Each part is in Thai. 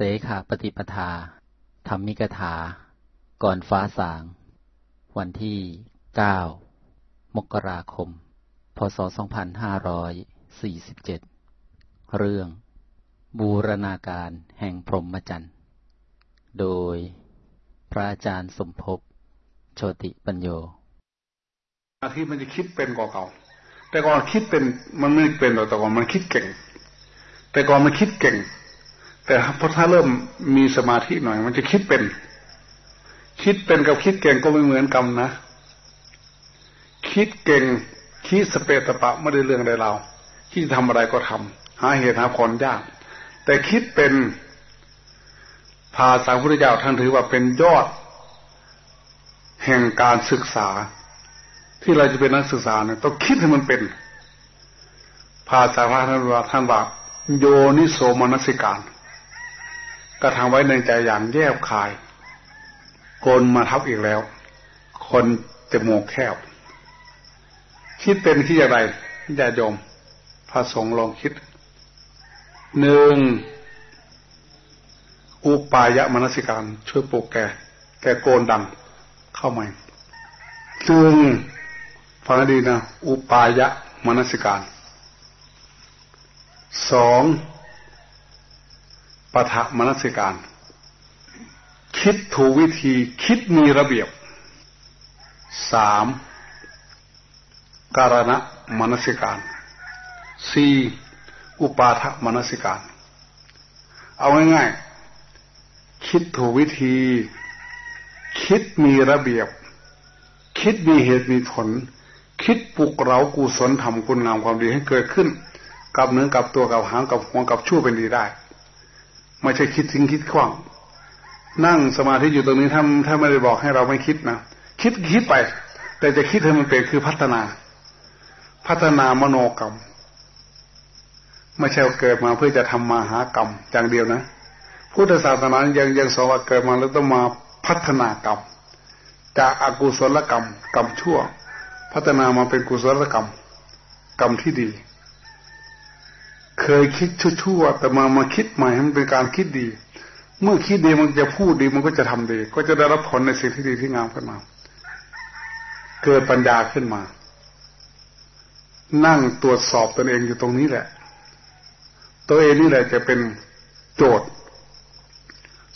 เสขาปฏิปทาธรรมิกถา ก่อนฟ้าสาง วันที่ 9 มกราคม พศ 2547 เรื่อง บูรณาการแห่งพรหมจรรย์ โดยพระอาจารย์สมภพโชติปัญโยอาทิมันจะคิดเป็นกว่าเก่า แต่ก่อนคิดเป็นมันไม่เป็นหรอกแต่ก่อนมันคิดเก่ง แต่ก่อนมันคิดเก่ง แต่พอถ้าเริ่มมีสมาธิหน่อย มันจะคิดเป็น คิดเป็นกับคิดเก่งก็ไม่เหมือนกันนะ คิดเก่งคิดสเปตปะไม่ได้เรื่องใดเราคิดทำอะไรก็ทำหาเหตุหาผลยาก แต่คิดเป็นภาษาพุทธเจ้าท่านถือว่าเป็นยอด แห่งการศึกษา ที่เราจะเป็นนักศึกษาเนี่ยต้องคิดให้มันเป็น ภาษาพระท่านว่าท่านว่าโยนิโสมนสิการ กระทำไว้ในใจอย่างแยบคาย โกนมาทับอีกแล้ว คนจมูกแคบ คิดเป็นที่อะไรญาโยมพระสงฆ์ลองคิดหนึ่งอุปายะมนสิการ ช่วยปลุกแกแกโกนดัง เข้ามาซึ่งฟังดีนะ อุปายะมนสิการสอง ปฐมนสิการ คิดถูกวิธีคิดมีระเบียบสามการณะมนสิการสี่อุปาทมนสิการ เอาง่ายๆคิดถูกวิธี คิดมีระเบียบ คิดมีเหตุมีผลคิดปลุกเรากุศลทำคุณงามความดีให้เกิดขึ้น กับเนื้อกับตัวกับหางกับหัวกับชั่วเป็นดีได้ ไม่ใช่คิดทิ้งคิดขว้างนั่งสมาธิอยู่ตรงนี้ถ้าถ้าไม่ได้บอกให้เราไม่คิดนะคิดคิดไป แต่จะคิดให้มันเป็นคือพัฒนา พัฒนามโนกรรม ไม่ใช่เกิดมาเพื่อจะทำมาหากรรมอย่างเดียวนะพุทธศาสนายังยังสอนว่าเกิดมาแล้วต้องมาพัฒนากรรมจากอากุศลกรรม กรรมชั่ว พัฒนามาเป็นกุศลกรรม กรรมที่ดี เคยคิดชั่วๆแต่มามาคิดใหม่ให้มันเป็นการคิดดี เมื่อคิดดีมันจะพูดดีมันก็จะทำดี ก็จะได้รับผลในสิ่งที่ดีที่งามขึ้นมา เกิดปัญญาขึ้นมา นั่งตรวจสอบตนเองอยู่ตรงนี้แหละ ตัวเองนี่แหละจะเป็นโจทย์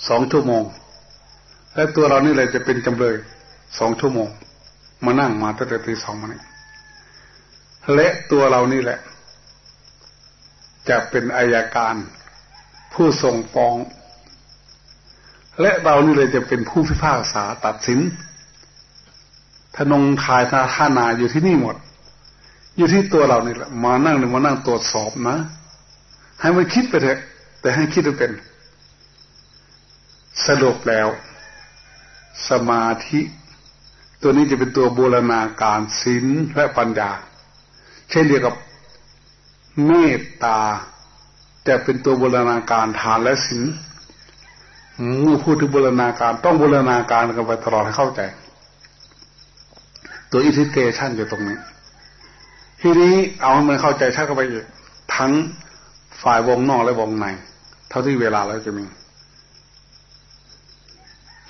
สองชั่วโมง และตัวเรานี่แหละจะเป็นจำเลยสองชั่วโมง มานั่งมาตั้งแต่ตีสองมานี่และตัวเรานี่แหละ จะเป็นอายการผู้ส่งฟ้อง และเรานี่เลยจะเป็นผู้พิพากษาตัดสินทนงทายนาท่านาอยู่ที่นี่หมด อยู่ที่ตัวเรานี่แหละมานั่งหรือมานั่งตรวจสอบนะ ให้มันคิดไปเถอะ แต่ให้คิดเป็น สรุปแล้ว สมาธิ ตัวนี้จะเป็นตัวบูรณาการศีลและปัญญา เช่นเดียวกับ เมตตาจะเป็นตัวบูรณาการทานและศีลเมื่อพูดถึงบูรณาการต้องบูรณาการกันไปตลอดให้เข้าใจ ตัวอิทิเกชันอยู่ตรงนี้ ทีนี้เอาให้มันเข้าใจชัดเข้าไปอีกทั้งฝ่ายวงนอกและวงใน เท่าที่เวลาเราจะมี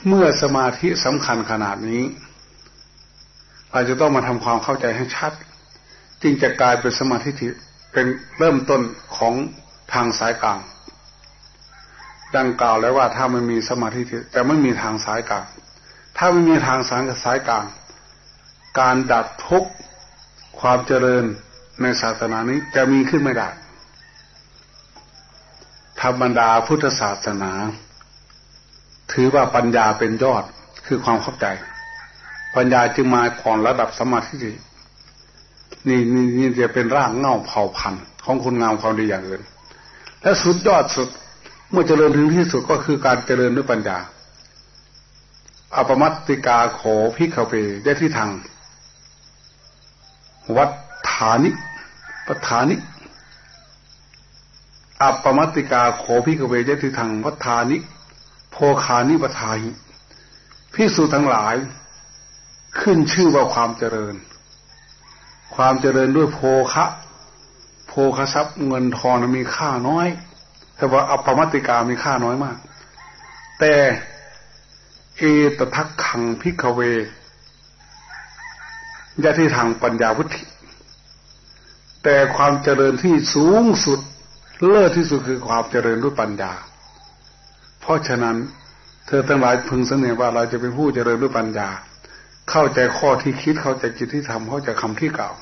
เมื่อสมาธิสำคัญขนาดนี้ เราจะต้องมาทำความเข้าใจให้ชัด จึงจะกลายเป็นสมาธิ เป็นเริ่มต้นของทางสายกลาง ดังกล่าวแล้วว่าถ้ามันมีสมาธิจะไม่มีทางสายกลาง ถ้าไม่มีทางสายสายกลาง การดับทุกข์ความเจริญในศาสนานี้จะมีขึ้นไม่ได้ธรรมดาพุทธศาสนา ถือว่าปัญญาเป็นยอดคือความเข้าใจ ปัญญาจึงมาก่อนระดับสมาธิ นี่นี่นี่จะเป็นรางเง่าเผ่าพันธุ์ของคุณงามความดีอย่างอื่น และสุดยอดสุด เมื่อเจริญถึงที่สุดก็คือการเจริญด้วยปัญญาอปมัตติกาโขพิขเปได้ที่ทางวัฏฐานิปฐานิอัปปมัตติกาโขพิกเวเจติทังวัฏฐานิ โพคานิปทาหิพิสูจทั้งหลาย ขึ้นชื่อว่าความเจริญ ความเจริญด้วยโภคะโภคทรัพย์เงินทองมีค่าน้อยแต่ว่าอปมติกามีค่าน้อยมาก แต่เอตทักขังพิกเวยะที่ทางปัญญาวุฒิแต่ความเจริญที่สูงสุดเลิศที่สุดคือความเจริญด้วยปัญญา เพราะฉะนั้น เธอทั้งหลายพึงเสนอว่าเราจะเป็นผู้เจริญด้วยปัญญา เข้าใจข้อที่คิดเข้าใจจิตที่ทำเข้าใจคำที่กล่าว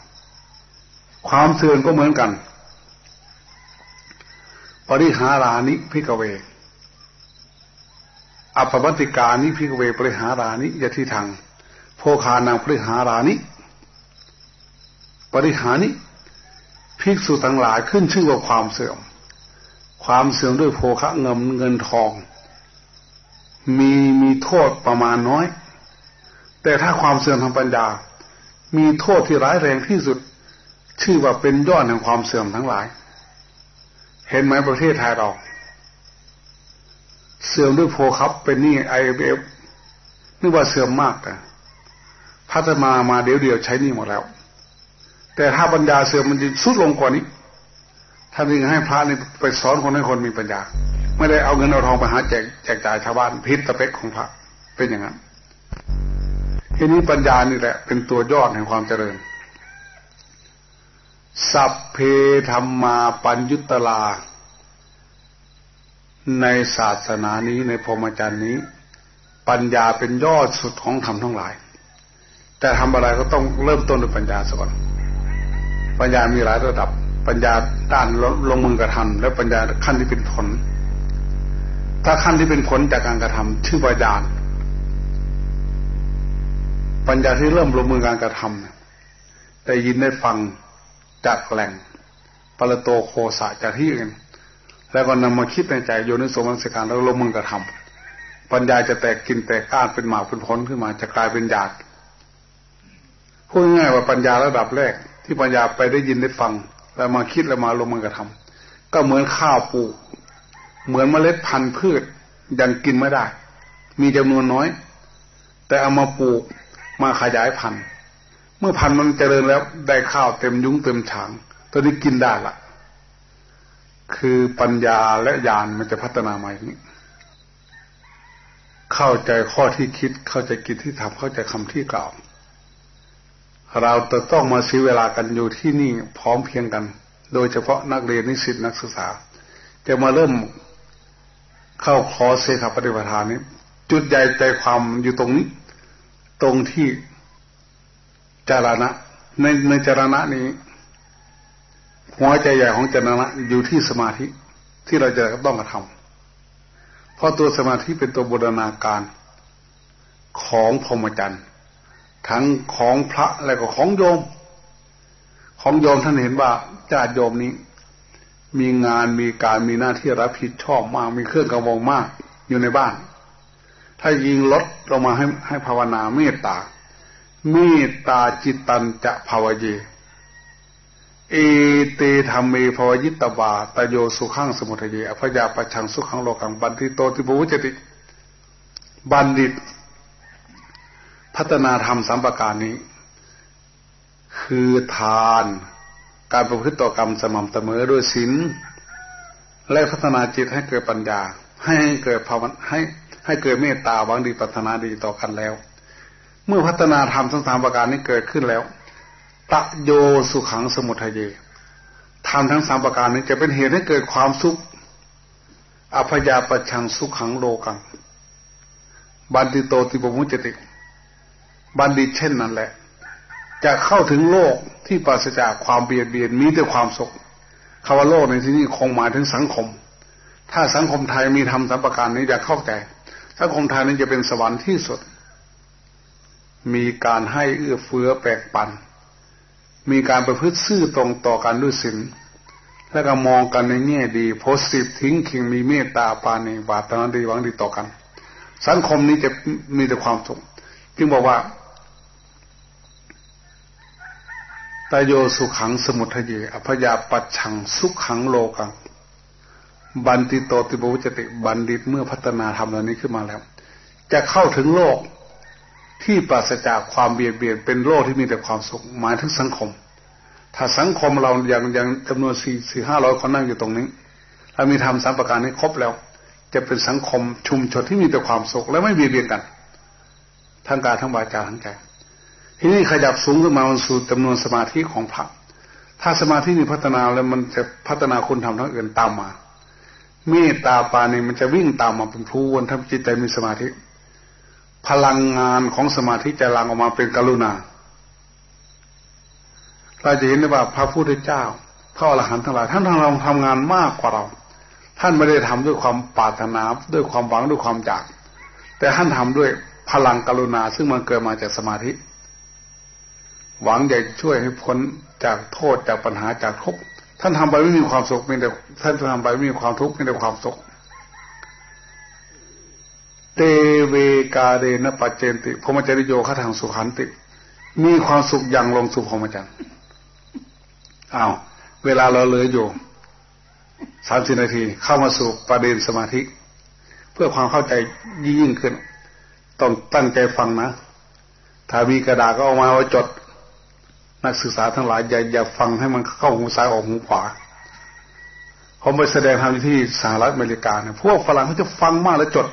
ความเสื่อมก็เหมือนกันปริหารานิพิกเวอปปัติกานิพิกเว ปริหารานิยะที่ทางโพคานังปริหารานิ ปริหานิภิกษุทั้งหลายขึ้นชื่อว่าความเสื่อม ความเสื่อมด้วยโภคะเงินเงินทอง มีมีโทษประมาณน้อย แต่ถ้าความเสื่อมทางปัญญา มีโทษที่ร้ายแรงที่สุด ชื่อว่าเป็นยอดแห่งความเสื่อมทั้งหลาย เห็นไหมประเทศไทยเรา เสื่อมด้วยโภคับเป็นนี่ไอเอฟนึกว่าเสื่อมมากอะพัฒนามาเดี๋ยวเดียวใช้นี่หมดแล้ว แต่ถ้าปัญญาเสื่อมมันจะสุดลงกว่านี้ท่านจึงให้พระนี่ไปสอนคนให้คนมีปัญญา ไม่ได้เอาเงินเอาทองไปหาแจกแจกจ่ายชาวบ้านพิษตะเปกของพระเป็นอย่างนั้น ทีนี้ปัญญานี่แหละ เป็นตัวยอดแห่งความเจริญ สัพเพธรรมาปัญยุตลา ในศาสนานี้ในพรหมจรรย์นี้ ปัญญาเป็นยอดสุดของธรรมทั้งหลาย แต่ทำอะไรก็ต้องเริ่มต้นด้วยปัญญาก่อนปัญญามีหลายระดับ ปัญญาด้านลงมือกระทำและปัญญาขั้นที่เป็นผล ถ้าขั้นที่เป็นผลจากการกระทำชื่อปัญญา ปัญญาที่เริ่มลงมือการกระทำได้ยินได้ฟังจากแหล่งปรโตโคสะจากที่อื่นแล้วก็นำมาคิดในใจโยนิสมัสการแล้วลงมือกระทำปัญญาจะแตกกินแตกก้านเป็นหมากเป็นผลขึ้นมาจะกลายเป็นหยาดพูดง่ายว่าปัญญาระดับแรก ที่ปัญญาไปได้ยินได้ฟัง แล้วมาคิดแล้วมาลงมือกระทำก็เหมือนข้าวปลูกเหมือนเมล็ดพันธุ์พืชยังกินไม่ได้ มีจำนวนน้อย แต่เอามาปลูก มาขยายพันธุ์เมื่อพันธุ์มันเจริญแล้วได้ข้าวเต็มยุ้งเต็มฉางตัวนี้กินได้ละคือปัญญาและญาณมันจะพัฒนามาอย่างนี้ เข้าใจข้อที่คิด เข้าใจกิจที่ทำเข้าใจคำที่กล่าว เราจะต้องมาซื้อเวลากันอยู่ที่นี่พร้อมเพียงกัน โดยเฉพาะนักเรียนนิสิตนักศึกษา จะมาเริ่มเข้าคอร์สเสขปฏิปทานนี้ จุดใหญ่ใจความอยู่ตรงนี้ ตรงที่จารณะ ในในจารณะนี้ หัวใจใหญ่ของจารณะอยู่ที่สมาธิที่เราจะต้องกระทำเพราะตัวสมาธิเป็นตัวบูรณาการของพรหมจรรย์ทั้งของพระและก็ของโยม ของโยมท่านเห็นว่าญาติโยมนี้ มีงานมีการมีหน้าที่รับผิดชอบมาก มีเครื่องกระวงมาก อยู่ในบ้าน ถ้ายิงลดลงมาให้ให้ภาวนาเมตตา เมตตาจิตตันจะภาวเย เอเตธรรมเมภวยิตบาตโยสุขังสมุทเยอภยาปชังสุขังโลกังบันทิโตติบุวจติ บัณฑิต พัฒนาธรรมสามประการนี้ คือทานการประพฤติต่อกรรมสม่ำเสมอด้วยศีลและพัฒนาจิตให้เกิดปัญญา ให้เกิดภาวนาให้ ให้เกิดเมตตาบางดีปัฒนาดีต่อกันแล้ว เมื่อพัฒนาธรรมทั้งสามประการนี้เกิดขึ้นแล้วตะโยสุขังสมุทัยเยธรรมทั้งสามประการนี้จะเป็นเหตุให้เกิดความสุขอภยาปชังสุขังโลกัง บันติโตติปมุจติ บัณฑิตเช่นนั้นแหละ จะเข้าถึงโลกที่ปราศจากความเบียดเบียนมีแต่ความสุขคำว่าโลกในที่นี้คงหมายถึงสังคม ถ้าสังคมไทยมีธรรมสัมประการนี้จะเข้าใจ สังคมไทยนี้จะเป็นสวรรค์ที่สุด มีการให้เอื้อเฟื้อแปลกปัน มีการประพฤติซื่อตรงต่อกันด้วยศีลและก็มองกันในแง่ดีโพสิททิ้งคิงมีเมตตาปาณีบาตนาดีหวังดีต่อกัน สังคมนี้จะมีแต่ความสุขจึงบอกว่าตโยสุขังสมุทเยอภยาปัจฉังสุขังโลกัง บันติโตติบุจติบัณฑิตเมื่อพัฒนาธรรมเหล่านี้ขึ้นมาแล้ว จะเข้าถึงโลกที่ปราศจากความเบียดเบียนเป็นโลกที่มีแต่ความสุขหมายถึงสังคม ถ้าสังคมเราอย่างอย่างจำนวนสี่สี่ห้าร้อยคนนั่งอยู่ตรงนี้ถ้ามีธรรมสามประการนี้ครบแล้ว จะเป็นสังคมชุมชนที่มีแต่ความสุขและไม่เบียดเบียนกันทั้งกายทั้งวาจาทั้งใจทีนี้ขยับสูงขึ้นมาสู่จำนวนสมาธิของพระถ้าสมาธิมีพัฒนาแล้วมันจะพัฒนาคุณธรรมทั้งอื่นตามมา เมตตาปานี่มันจะวิ่งตามมาเป็นพลูวนถ้าจิตใจมีสมาธิ พลังงานของสมาธิจะลังออกมาเป็นกรุณา เราจะเห็นได้ว่าพระพุทธเจ้าพระอรหันต์ทั้งหลายท่านทำเราทำงานมากกว่าเรา ท่านไม่ได้ทำด้วยความปรารถนาด้วยความหวังด้วยความอยาก แต่ท่านทำด้วยพลังกรุณา ซึ่งมันเกิดมาจากสมาธิ หวังอยากช่วยให้พ้นจากโทษจากปัญหาจากทุกข์ ท่านทำไปไม่มีความสุขมีแต่ท่านทำไปไม่มีความทุกข์มีแต่ความสุขเตเวกาเดนปัจเจนติพรหมจริโยขทางสุขันติ มีความสุขอย่างลงสุขพรหมจรรย์อ้าวเวลาเราเหลืออยู่สามสิบนาที เข้ามาสู่ประเด็นสมาธิ เพื่อความเข้าใจยิ่งขึ้น ต้องตั้งใจฟังนะ ถ้ามีกระดาษก็เอามาไว้จด นักศึกษาทั้งหลายอย่าอย่าฟังให้มันเข้าหูซ้ายออกหูขวาเขาไปแสดงทำที่สหรัฐอเมริกาเนี่ยพวกฝรั่งเขาจะฟังมากแล้วจด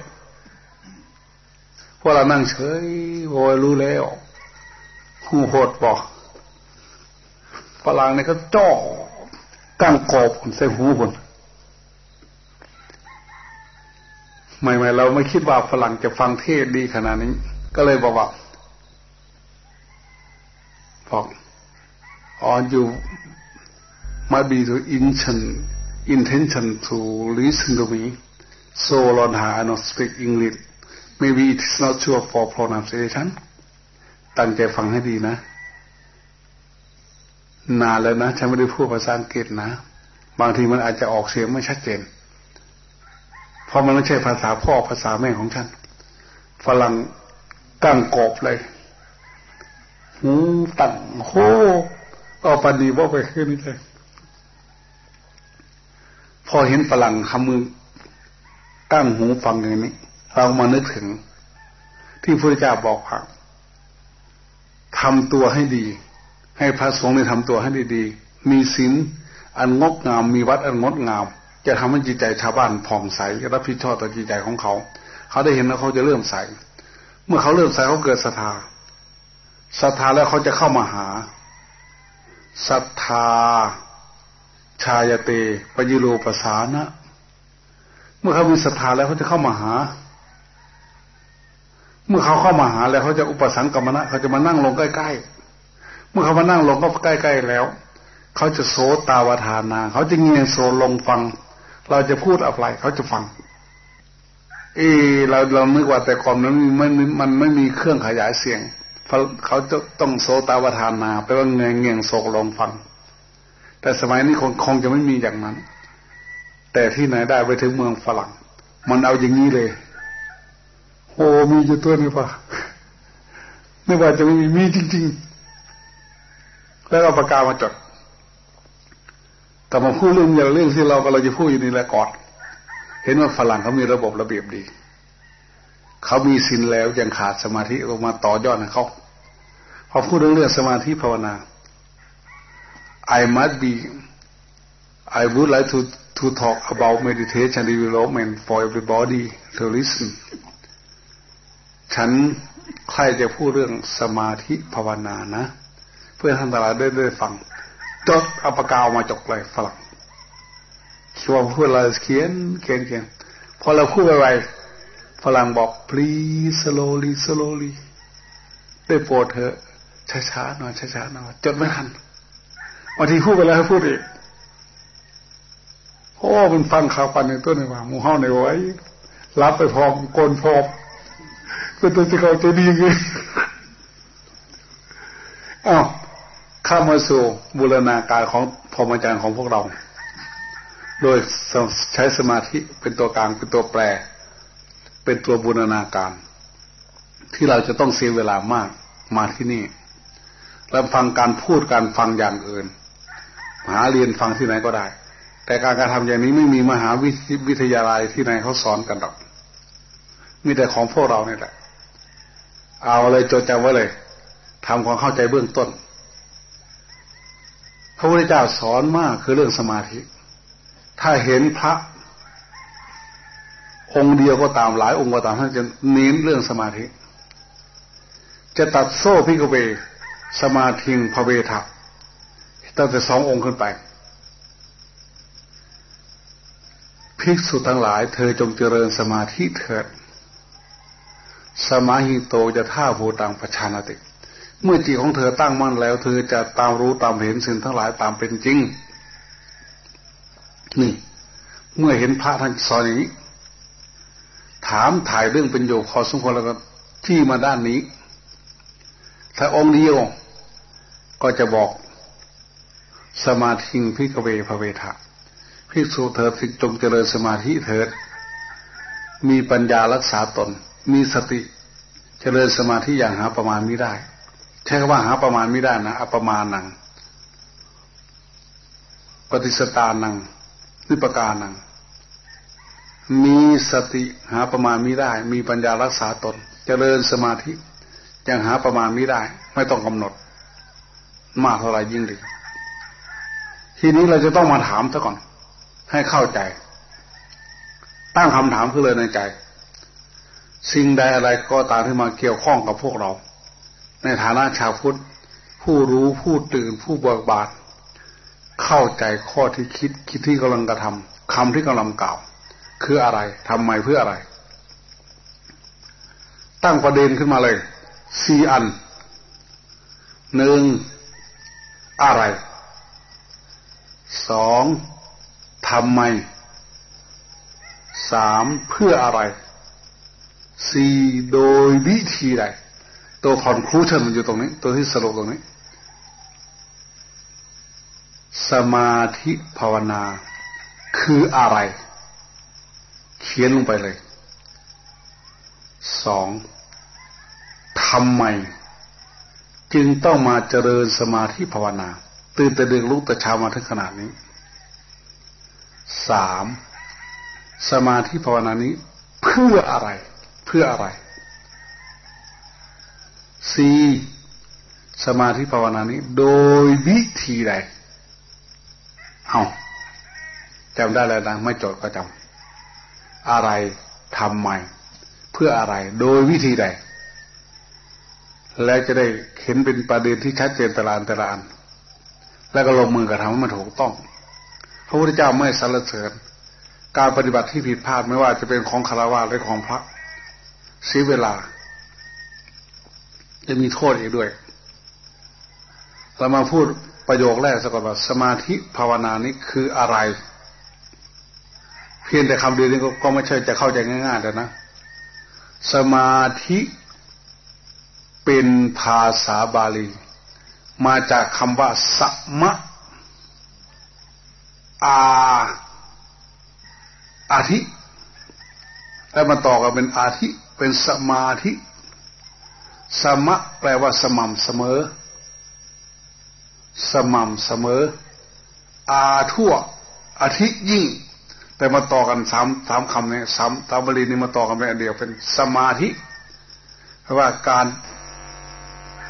พวกเรานั่งเฉยโวยรู้แล้วหูโหดบอกฝรั่งเนี่ยเขาจ่อกั้งกอบใส่หูคนใหม่ๆเราไม่คิดว่าฝรั่งจะฟังเทศดีขนาดนี้ ก็เลยบอกว่าบอก อ๋ออยู่ might be the intention intention to listen to me so long I not speak English maybe it is not sure for pronunciation ตั้งใจฟังให้ดีนะ นานแล้วนะฉันไม่ได้พูดภาษาอังกฤษนะ บางทีมันอาจจะออกเสียงไม่ชัดเจน เพราะมันไม่ใช่ภาษาพ่อภาษาแม่ของฉัน ฝรั่งกั้งกอบเลยหูตั้งโห เอาปนีบอกไปขึ้นเลยพอเห็นฝรั่งทำมือกั้งหูฟังอย่างนี้ เรามานึกถึง ที่พระเจ้าบอกว่าทำตัวให้ดี ให้พระสงฆ์ได้ทำตัวให้ดีๆมีศีลอันงดงาม มีวัดอันงดงาม จะทำให้จิตใจชาวบ้านผ่องใสรับผิดชอบต่อจิตใจของเขา เขาได้เห็นแล้วเขาจะเริ่มใส เมื่อเขาเริ่มใสเขาเกิดศรัทธาศรัทธาแล้วเขาจะเข้ามาหา ศรัทธา ชายเตปยิโลปสานะ เมื่อเขามีศรัทธาแล้วเขาจะเข้ามาหา เมื่อเขาเข้ามาหาแล้วเขาจะอุปสังกรรมนะเขาจะมานั่งลงใกล้ๆ เมื่อเขามานั่งลงก็ใกล้ๆแล้ว เขาจะโสตาวทานา เขาจะเงียโซลงฟัง เราจะพูดอะไรเขาจะฟังเอเราเรานึกว่าแต่ก่อนนั้นมันมันไม่มีเครื่องขยายเสียง เขาจะต้องโสตาวทานาแปลว่าเงียเงียงโศกลงฟัง แต่สมัยนี้คงคงจะไม่มีอย่างนั้น แต่ที่ไหนได้ไปถึงเมืองฝรั่ง มันเอาอย่างนี้เลยโอ้มีอยู่ตัวนี้ปะไม่ว่าจะไม่มีมีจริง ๆ แล้วเอาปากกามาจดแต่มาพูดเรื่องอย่างเรื่องที่เรากำลังจะพูดอยู่นี่แหละก่อน เห็นว่าฝรั่งเขามีระบบระเบียบดี เขามีสินแล้วยังขาดสมาธิออกมาต่อยอดให้เขาพอพูดเรื่องเรื่องสมาธิภาวนา I must be I would like to to talk about meditation development for everybody to listen ฉันใครจะพูดเรื่องสมาธิภาวนานะ เพื่อท่านตลาดได้ได้ฟังจดเอาปากกามาจกเลยฝรั่งคิดว่าพูดอะไรเขียนเขียนเขียนพอเราพูดอะไร ฝรั่งบอก please slowly slowly ได้โปรดเถอะช้าๆหน่อยช้าๆหน่อยจดไม่ทันบางทีพูดไปแล้วพูดอีกโอ้เป็นฟังข่าวปันในต้นในว่ามูเฮาในไว้รับไปพร้อมโกนพร้อมเป็นตัวที่เขาจะดีไงอ้าวข้ามาสู่บูรณาการของพรหมจรรย์ของพวกเรา โดยใช้สมาธิเป็นตัวกลางเป็นตัวแปร เป็นตัวบูรณาการ ที่เราจะต้องเสียเวลามากมาที่นี่แล้วฟังการพูดการฟังอย่างอื่นหาเรียนฟังที่ไหนก็ได้ แต่การการทำอย่างนี้ไม่มีมหาวิทยาลัยที่ไหนเขาสอนกันหรอก มีแต่ของพวกเราเนี่ยแหละ เอาเลยจดจำไว้เลยทำความเข้าใจเบื้องต้น พระพุทธเจ้าสอนมากคือเรื่องสมาธิ ถ้าเห็นพระ องค์เดียวก็ตามหลายองค์ก็ตามท่านจะเน้นเรื่องสมาธิ จะตัดโซ่พิกเว สมาธิงพระเวทะตั้งแต่สององค์ขึ้นไปภิกษุทั้งหลายเธอจงเจริญสมาธิเถิด สมาหิโต ยถาภูตังปชานาติ เมื่อจิตของเธอตั้งมั่นแล้ว เธอจะตามรู้ตามเห็นสิ่งทั้งหลายตามเป็นจริง นี่ เมื่อเห็นพระท่านสอนอย่างนี้ ถามถ่ายเรื่องเป็นโยคอสมควรแล้วก็ที่มาด้านนี้ ถ้าองค์เดียวก็จะบอกสมาธิพิกเวภเวทะภิกษุเถิดจงเจริญสมาธิเถิด มีปัญญารักษาตน มีสติเจริญสมาธิอย่างหาประมาณไม่ได้ ใช้คำว่าหาประมาณไม่ได้นะอัปมานัง ปฏิสตานังนิปกานัง มีสติหาประมาณไม่ได้ มีปัญญารักษาตนเจริญสมาธิยังหาประมาณไม่ได้ ไม่ต้องกำหนด มากเท่าไรยิ่งดี ทีนี้เราจะต้องมาถามซะก่อน ให้เข้าใจ ตั้งคำถามขึ้นเลยในใจ สิ่งใดอะไรก็ตามที่มาเกี่ยวข้องกับพวกเรา ในฐานะชาวพุทธผู้รู้ผู้ตื่นผู้เบิกบานเข้าใจข้อที่คิดคิดที่กำลังกระทำคำที่กำลังกล่าว คืออะไรทำไมเพื่ออะไร ตั้งประเด็นขึ้นมาเลยสี่อันหนึ่งอะไรสองทำไมสามเพื่ออะไรสี่โดยวิธีใดตัวคอนคลูชันมันอยู่ตรงนี้ ตัวที่สรุปตรงนี้ สมาธิภาวนาคืออะไร เขียนลงไปเลยสองทำไม จึงต้องมาเจริญสมาธิภาวนา ตื่นแต่ดึกลุกแต่เช้ามาถึงขนาดนี้สามสมาธิภาวนานี้ เพื่ออะไร เพื่ออะไรสี่สมาธิภาวนานี้ โดยวิธีใดเอาจำได้แล้วนะ ไม่จดก็จำ อะไรทำไมเพื่ออะไรโดยวิธีใด และจะได้เห็นเป็นประเด็นที่ชัดเจนตลานตลานแล้วก็ลงมือกระทำให้มันถูกต้อง พระพุทธเจ้าไม่สรรเสริญ การปฏิบัติที่ผิดพลาดไม่ว่าจะเป็นของคารวะหรือของพระเสียเวลา จะมีโทษอีกด้วย เรามาพูดประโยคแรกสักก่อนว่าสมาธิภาวนานี้คืออะไร เพียงแต่คำเดียวนี้ก็ไม่ใช่จะเข้าใจง่ายๆแต่นะ สมาธิเป็นภาษาบาลี มาจากคำว่าสัมะอาอาทิแล้วมาต่อกันเป็นอาทิเป็นสมาธิสมะแปลว่าสม่ำเสมอ สม่ำเสมอ อาทั่วอาทิยิ่ง แต่มาต่อกันสามสามคำเนี่ยสามตามบาลีนี่มาต่อกันเป็นอันเดียวเป็นสมาธิเพราะว่าการ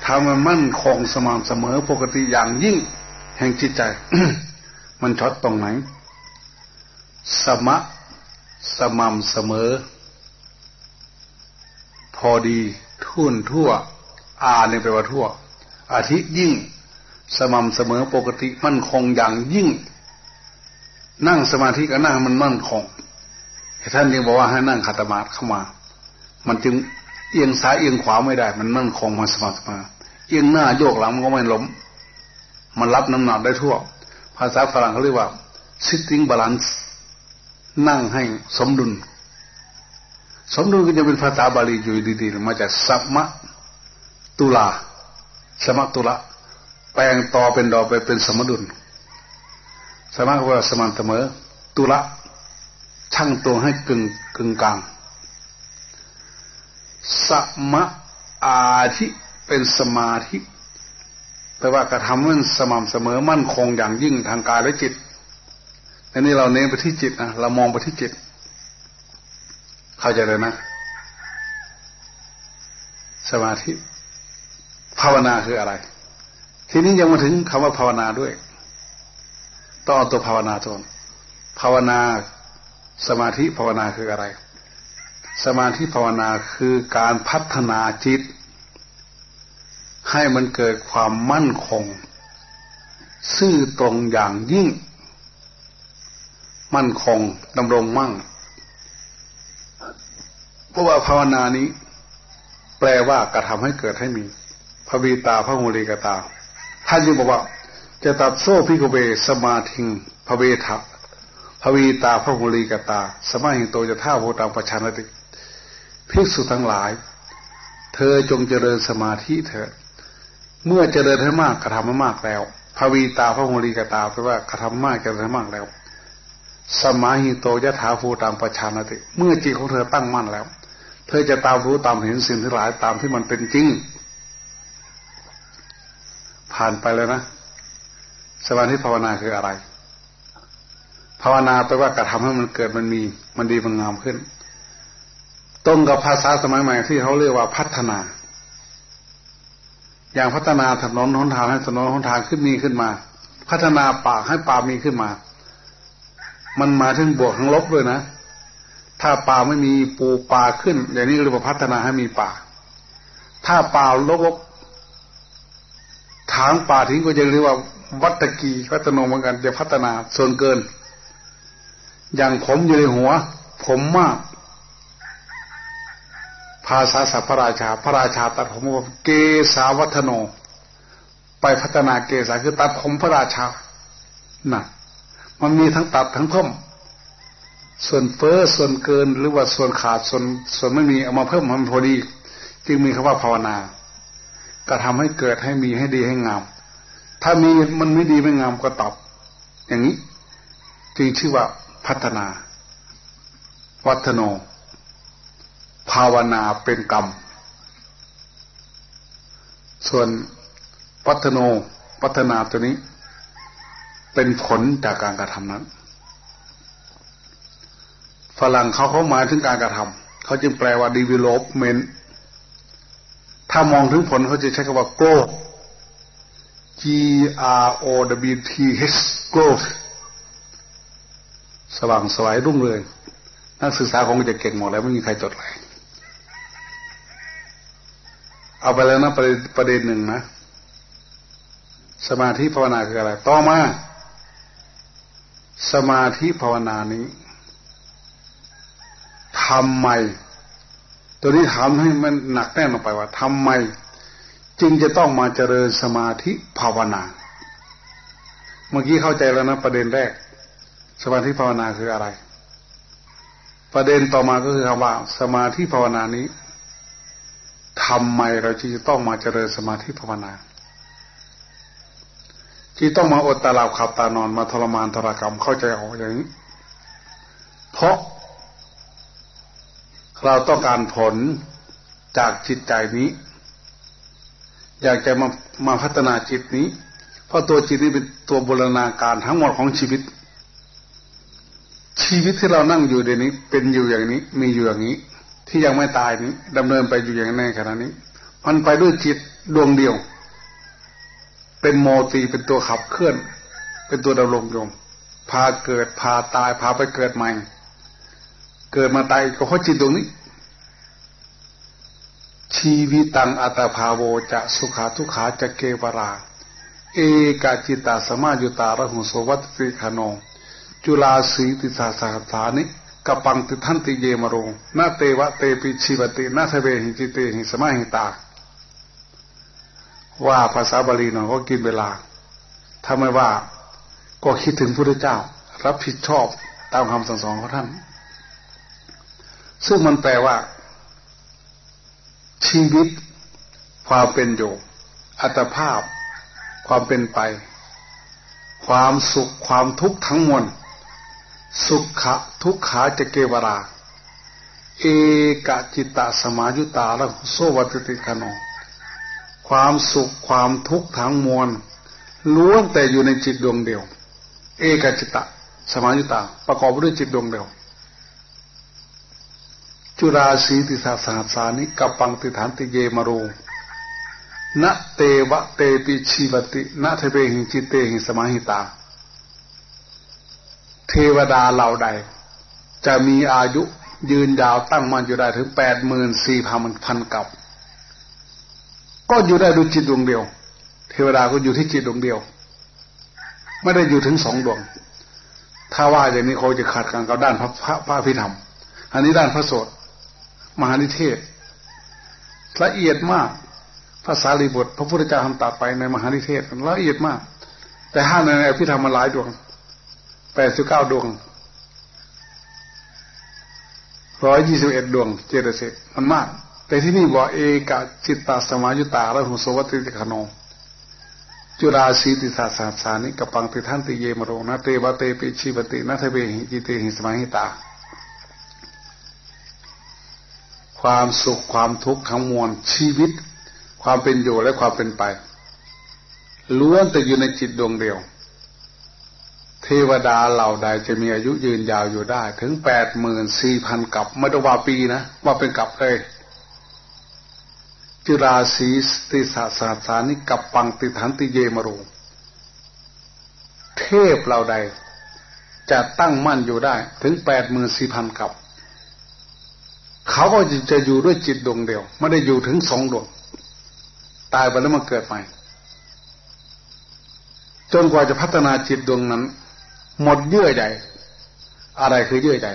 ทำมันมั่นคงสม่ำเสมอปกติอย่างยิ่ง แห่งจิตใจ มันช็อตตรงไหน สมะ สม่ำเสมอ พอดีทุ่นทั่ว อาเนี่ยแปลว่าทั่วอาทิยิ่ง สม่ำเสมอปกติมั่นคงอย่างยิ่ง นั่งสมาธิก็นั่งมันมั่นคงท่านยังบอกว่าให้นั่งขัตมาเข้ามา มันจึงเอียงซ้ายเอียงขวาไม่ได้ มันมั่นคงมาสม่ำเสมอเอียงหน้าโยกหลังมันก็ไม่ล้ม มันรับน้ำหนักได้ทั่ว ภาษาฝรั่งเขาเรียกว่า sitting balance นั่งให้สมดุล สมดุลก็จะเป็นภาษาบาลีอยู่ดีๆมาจากสัมมะตุลาสมะตุละแปลงต่อเป็นดอกไปเป็นสมดุล สมะว่าสม่ำเสมอ ตุละช่างตัวให้กึ่งกึ่งกลางสมมะอาธิเป็นสมาธิแปลว่ากระทำมันสม่ำเสมอมั่นคงอย่างยิ่งทางกายและจิตอันนี้เราเน้นไปที่จิตนะเรามองไปที่จิต เข้าใจเลยนะ สมาธิ ภาวนาคืออะไร ทีนี้ยังมาถึงคำว่าภาวนาด้วย ต้องเอาตัวภาวนาตัวภาวนาสมาธิภาวนาคืออะไร สมาธิภาวนาคือการพัฒนาจิต ให้มันเกิดความมั่นคง ซื่อตรงอย่างยิ่ง มั่นคงดำรงมั่นเพราะว่าภาวนานี้ แปลว่ากระทำให้เกิดให้มีพระวีตาพระโมลีกตาท่านจึงบอกว่า จะตัดโซ่พิกเวสมาธิงพเวทะพวีตาพระโมลีกตา สมาหิงโตจะท่าโพตังประชานติภิกษุทั้งหลาย เธอจงเจริญสมาธิเถิดเมื่อเจริญให้มากกระทำให้มากแล้วพวีตาพระโมลีกตาแปลว่ากระทำมากเจริญให้มากแล้ว สมาหิโตยะถาภูตังประชานติ เมื่อจิตของเธอตั้งมั่นแล้ว เธอจะตามรู้ตามเห็นสิ่งทั้งหลายตามที่มันเป็นจริง ผ่านไปแล้วนะ สมาธิภาวนาคืออะไร ภาวนาแปลว่ากระทำให้มันเกิดมันมี มันดีมันงามขึ้น ตรงกับภาษาสมัยใหม่ที่เขาเรียกว่าพัฒนา อย่างพัฒนาถนนหนทางให้ถนนหนทางขึ้นมีขึ้นมา พัฒนาป่าให้ป่ามีขึ้นมา มันมาถึงบวกทั้งลบด้วยนะ ถ้าป่าไม่มีปูป่าขึ้น อย่างนี้เรียกว่าพัฒนาให้มีป่า ถ้าป่าลกถางป่าทิ้งก็จะเรียกว่า วัตกีพัฒนาเหมือนกันจะพัฒนาส่วนเกิน อย่างผมอยู่ในหัว ผมมาก ภาษาสัพพราชา พระราชาตัดผมว่าเกสาวัฒโน ไปพัฒนาเกสาคือตัดผมพระราชาน่ะ มันมีทั้งตัดทั้งเพิ่ม ส่วนเฟอ้อส่วนเกินหรือว่าส่วนขาดส่วนส่วนไม่มีเอามาเพิ่มมันพอดี จึงมีคำว่าภาวนา ก็ทำให้เกิดให้มีให้ดีให้งาม ถ้ามีมันไม่ดีไม่งามก็ตอบ อย่างนี้ จึงชื่อว่าพัฒนา วัฒโน ภาวนาเป็นกรรม ส่วนวัฒโนพัฒนาตัวนี้ เป็นผลจากการกระทำนั้น ฝรั่งเขาเขาหมายถึงการกระทำเขาจึงแปลว่า development ถ้ามองถึงผลเขาจะใช้คำว่า growth G R O W T H growth สว่างสวยรุ่งเรืองนักศึกษาคงจะเก่งหมดแล้วไม่มีใครจดเลยเอาไปแล้วนะประเด็นประเด็นหนึ่งนะ สมาธิภาวนาคืออะไร ต่อมา สมาธิภาวนานี้ทำไม ตัวนี้ถามให้มันหนักแน่นลงไปว่าทำไม จึงจะต้องมาเจริญสมาธิภาวนา เมื่อกี้เข้าใจแล้วนะประเด็นแรก สมาธิภาวนาคืออะไร ประเด็นต่อมาก็คือคำว่า สมาธิภาวนานี้ทำไมเราจึงจะต้องมาเจริญสมาธิภาวนาที่ต้องมาอดตาลาบขับตานอนมาทรมานทรกรรมเข้าใจออกอย่างนี้ เพราะ เราต้องการผลจากจิตใจนี้ อยากจะมามาพัฒนาจิตนี้ เพราะตัวจิตนี้เป็นตัวบูรณาการทั้งหมดของชีวิต ชีวิตที่เรานั่งอยู่เดี๋ยวนี้ เป็นอยู่อย่างนี้ มีอยู่อย่างนี้ ที่ยังไม่ตายนี้ดำเนินไปอยู่อย่างแน่ขณะนี้ มันไปด้วยจิตดวงเดียว เป็นโมตีเป็นตัวขับเคลื่อน เป็นตัวดำรงยงพาเกิดพาตายพาไปเกิดใหม่ เกิดมาตายก็เพราะจิตตรงนี้ ชีวิตังอัตตภาโวจะสุขทุกขาจะเกวลา เอกจิตตสมายุตตา ลหุโสวัตตติขโณ จุลลาสีติสหัสสานิ กัปปังติฏฐันติเย มรู นะ เตววะเตปิชีวันติ ทวีหิจิตเตหิสมาหิตา ว่าภาษาบาลีหน่อยก็กินเวลาถ้าไม่ว่าก็คิดถึงพระเจ้า รับผิดชอบตามคำสั่งสอนของท่าน ซึ่งมันแปลว่า ชีวิต ความเป็นอยู่ อัตภาพ ความเป็นไป ความสุขความทุกข์ทั้งมวลสุขะทุกขาจะเกวรา เอกจิตตสมายุตาละโซวัตติคโนความสุขความทุกข์ทั้งมวลล้วนแต่อยู่ในจิตดวงเดียว เอกจิตตสมายุตา ประกอบด้วยจิตดวงเดียว จุราสีติสาสหัสานิกัปังติฐานติเยมโรูณเตวะเตปิชีวติณเทเปหิจิเตหิสมาหิตา เทวดาเหล่าใด จะมีอายุยืนยาวตั้งมันอยู่ได้ถึงแปดหมื่นสี่พันพันกับ ก็อยู่ได้ด้วยจิตดวงเดียว เทวดาก็อยู่ที่จิตดวงเดียว ไม่ได้อยู่ถึงสองดวง ถ้าว่าอย่างนี้เขาจะขัดกันกับด้านพระพระพระพิธรรม อันนี้ด้านพระโสด มหานิเทศ ละเอียดมากภาษาลีบท พระพุทธเจ้าทำตัดไปในมหานิเทศละเอียดมาก แต่ห้าในอภิธรรมมาหลายดวงแปดสิบเก้าดวงร้อยยี่สิบเอ็ดดวง เจตสิกมันมาก แต่ที่นี่บอกเอกจิตตาสมายุตาและหุสวัติติขโนจุราสีติสาสาสานิกปังติท่านติเยมโรนะเตวะเตปิชีปตินัทเบหิจิเตหิสมาหิตา ความสุขความทุกข์ทั้งมวลชีวิต ความเป็นอยู่และความเป็นไปล้วนแต่อยู่ในจิตดวงเดียว เทวดาเหล่าใดจะมีอายุยืนยาวอยู่ได้ ถึงแปดหมื่นสี่พันกับไม่ต้องว่าปีนะว่าเป็นกับเลยจิราศีสติสาสาสานิกับปังติทันติเยมรูเทพเหล่าใด จะตั้งมั่นอยู่ได้ ถึงแปดหมื่นสี่พันกับ เขาก็จะอยู่ด้วยจิตดวงเดียว ไม่ได้อยู่ถึงสองดวง ตายไปแล้วมาเกิดใหม่ จนกว่าจะพัฒนาจิตดวงนั้น หมดเยื่อใยอะไรคือเยื่อใย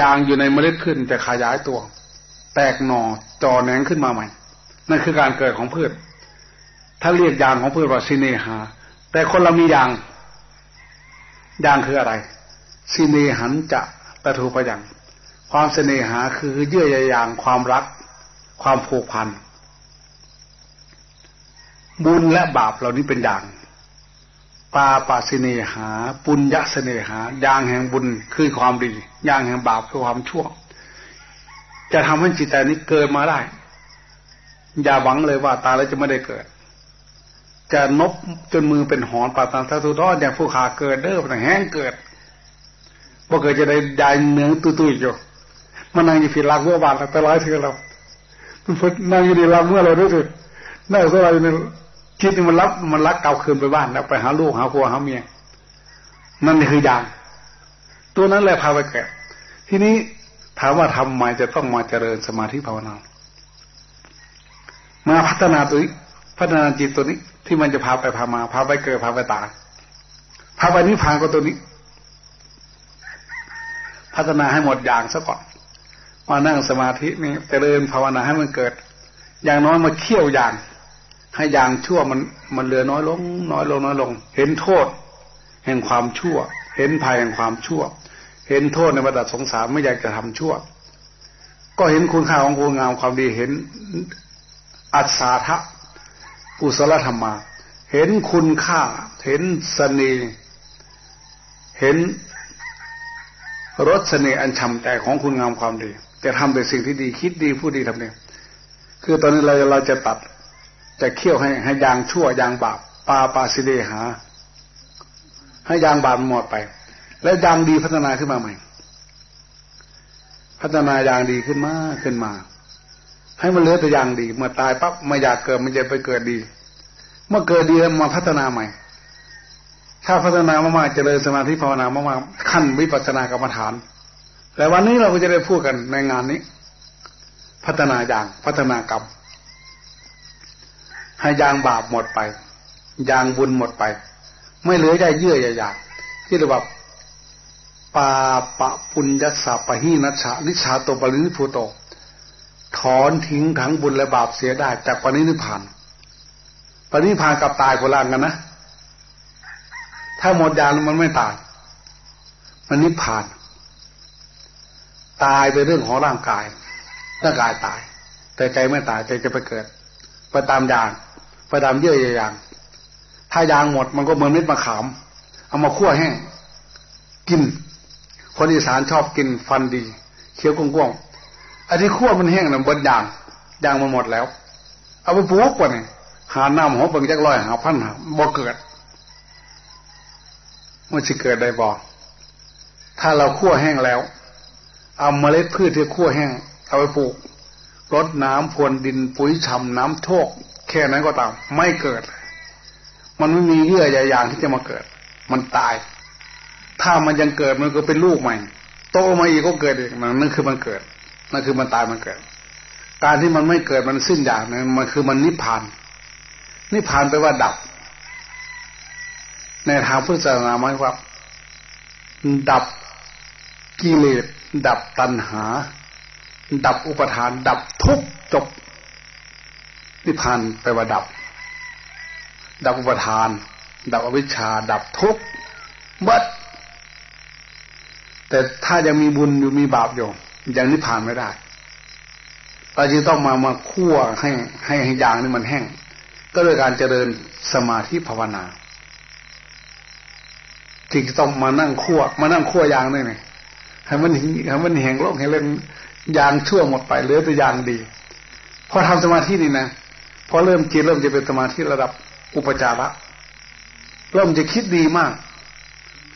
ยางอยู่ในเมล็ดขึ้นจะขยายตัว แตกหน่อจอแหนงขึ้นมาใหม่ นั่นคือการเกิดของพืช ถ้าเรียกยางของพืชว่าซิเนหา แต่คนเรามียางยางคืออะไรซิเนหันจะตะทูปยัง ความเสน่หาคือเยื่อใยอย่างความรัก ความผูกพัน บุญและบาปเหล่านี้เป็นอย่างปาปาสิเนหา ปุญญเสเนหายางแห่งบุญคือความดียางแห่งบาปคือความชั่ว จะทำให้จิตใจนี้เกิดมาได้ อย่าหวังเลยว่าตายแล้วจะไม่ได้เกิด จะนบจนมือเป็นหอนปาตังทัตุทอดอย่างผู้ขาเกิดเด้อแต่แห้งเกิดว่เกิดจะได้ได้เนื้อตุ้ยๆอยู่ มันนั่งอยู่ฝีลักเมื่อบานแต่ร้อยเทือเรามันนั่งอยู่ดีลักเมื่อเราด้วยสินั่งสบายในคิดมันรับมันรักเก่าคืนไปบ้านแล้วไปหาลูกหาผัวหาเมียนั่นคือยางตัวนั้นแหละพาไปแก่ทีนี้ถามว่าทำไมจะต้องมาเจริญสมาธิภาวนา มาพัฒนาตัวนี้พัฒนาจิตตัวนี้ ที่มันจะพาไปพามา พาไปเกิดพาไปตายพาไปนิพพานก็ตัวนี้ พัฒนาให้หมดอย่างซะก่อน มานั่งสมาธินี่เจริญภาวนาให้มันเกิด อย่างน้อยมาเขี่ยวอย่าง ให้ยางชั่วมันมันเหลือน้อยลง น้อยลงน้อยลง เห็นโทษ แห่งความชั่ว เห็นภัยแห่งความชั่ว เห็นโทษในบรรดาสงสารไม่อยากจะทำชั่ว ก็เห็นคุณค่าของคุณงามความดีเห็นอัศาทะกุศลธรรมา เห็นคุณค่า เห็นสนีเห็นรสเสน่ห์อันฉ่ำใจของคุณงามความดี จะทำแต่สิ่งที่ดีคิดดีพูดดีทำเนี่ยคือตอนนี้เราเราจะตัดจะเคี่ยวให้ให้ยางชั่วยางบาปปาปาสิเดหา ให้ยางบาปหมดไป แล้วยางดีพัฒนาขึ้นมาใหม่ พัฒนายางดีขึ้นมาขึ้นมา ให้มันเหลือแต่ยางดี เมื่อตายปั๊บไม่อยากเกิดมันจะไปเกิดดี เมื่อเกิดดีแล้วมาพัฒนาใหม่ ถ้าพัฒนามากๆเจริญสมาธิภาวนามากๆขั้นวิปัสสนากรรมฐาน แต่วันนี้เราก็จะได้พูดกันในงานนี้ พัฒนาอย่างพัฒนากรรม ให้ยางบาปหมดไป ยางบุญหมดไป ไม่เหลือใจเยื่อใยางที่เรียกว่าปาปะปุญญสาปะหินัชชานิชาโตปรินิพุโตถอนทิ้งทั้งบุญและบาปเสียได้จากปณินิพานปณินิพานกับตายคนละกันนะ ถ้าหมดยางมันไม่ตายมันนิพพาน ตายเป็นเรื่องของร่างกายร่างกายตาย แต่ใจไม่ตายใจจะไปเกิดไปตามยางไปดามเยื่อใยยาง ถ้ายางหมดมันก็เหมือนเม็ดมะขาม เอามาคั่วแห้งกิน คนอีสานชอบกินฟันดีเคี้ยวกว้างๆอันที่คั่วมันแห้งนะบนยางยางมันหมดแล้ว เอาไปปลูกก่อนนี่หาน้ำหัวเปิงจักร้อยหาพันหาบ่เกิดมันจะเกิดได้บ่ถ้าเราคั่วแห้งแล้ว เอาเมล็ดพืชที่คั่วแห้งเอาไปปลูกรดน้ำพรวนดินปุ๋ยฉ่ำน้ำโชกแค่นั้นก็ตาม ไม่เกิด มันไม่มีเยื่อใยยางที่จะมาเกิด มันตาย ถ้ามันยังเกิดมันก็เป็นลูกใหม่ โตมาอีกก็เกิดอีกนั่นคือมันเกิดนั่นคือมันตายมันเกิด การที่มันไม่เกิดมันสิ้นอย่างนั้นมันคือมันนิพพาน นิพพานแปลว่าดับ ในทางพุทธศาสนาหมายว่าดับกิเลส ดับตัณหา ดับอุปทาน ดับทุกจบนิพพานแปลว่าดับ ดับอุปทาน ดับอวิชชา ดับทุกบัดแต่ถ้ายังมีบุญอยู่มีบาปอยู่ยังนิพพานไม่ได้เราจะต้องมามาคั่วให้ให้ให้ยางนี่มันแห้ง ก็โดยการเจริญสมาธิภาวนาที่ต้องมานั่งคั่วมานั่งคั่วยางนี่ไง ให้มันให้มันแห้งโลกให้เล่นยางชั่วหมดไปเหลือแต่ยางดี พอทำสมาธินี่นะพอเริ่มจิตเริ่มจะเป็นสมาธิระดับอุปจาระเริ่มจะคิดดีมาก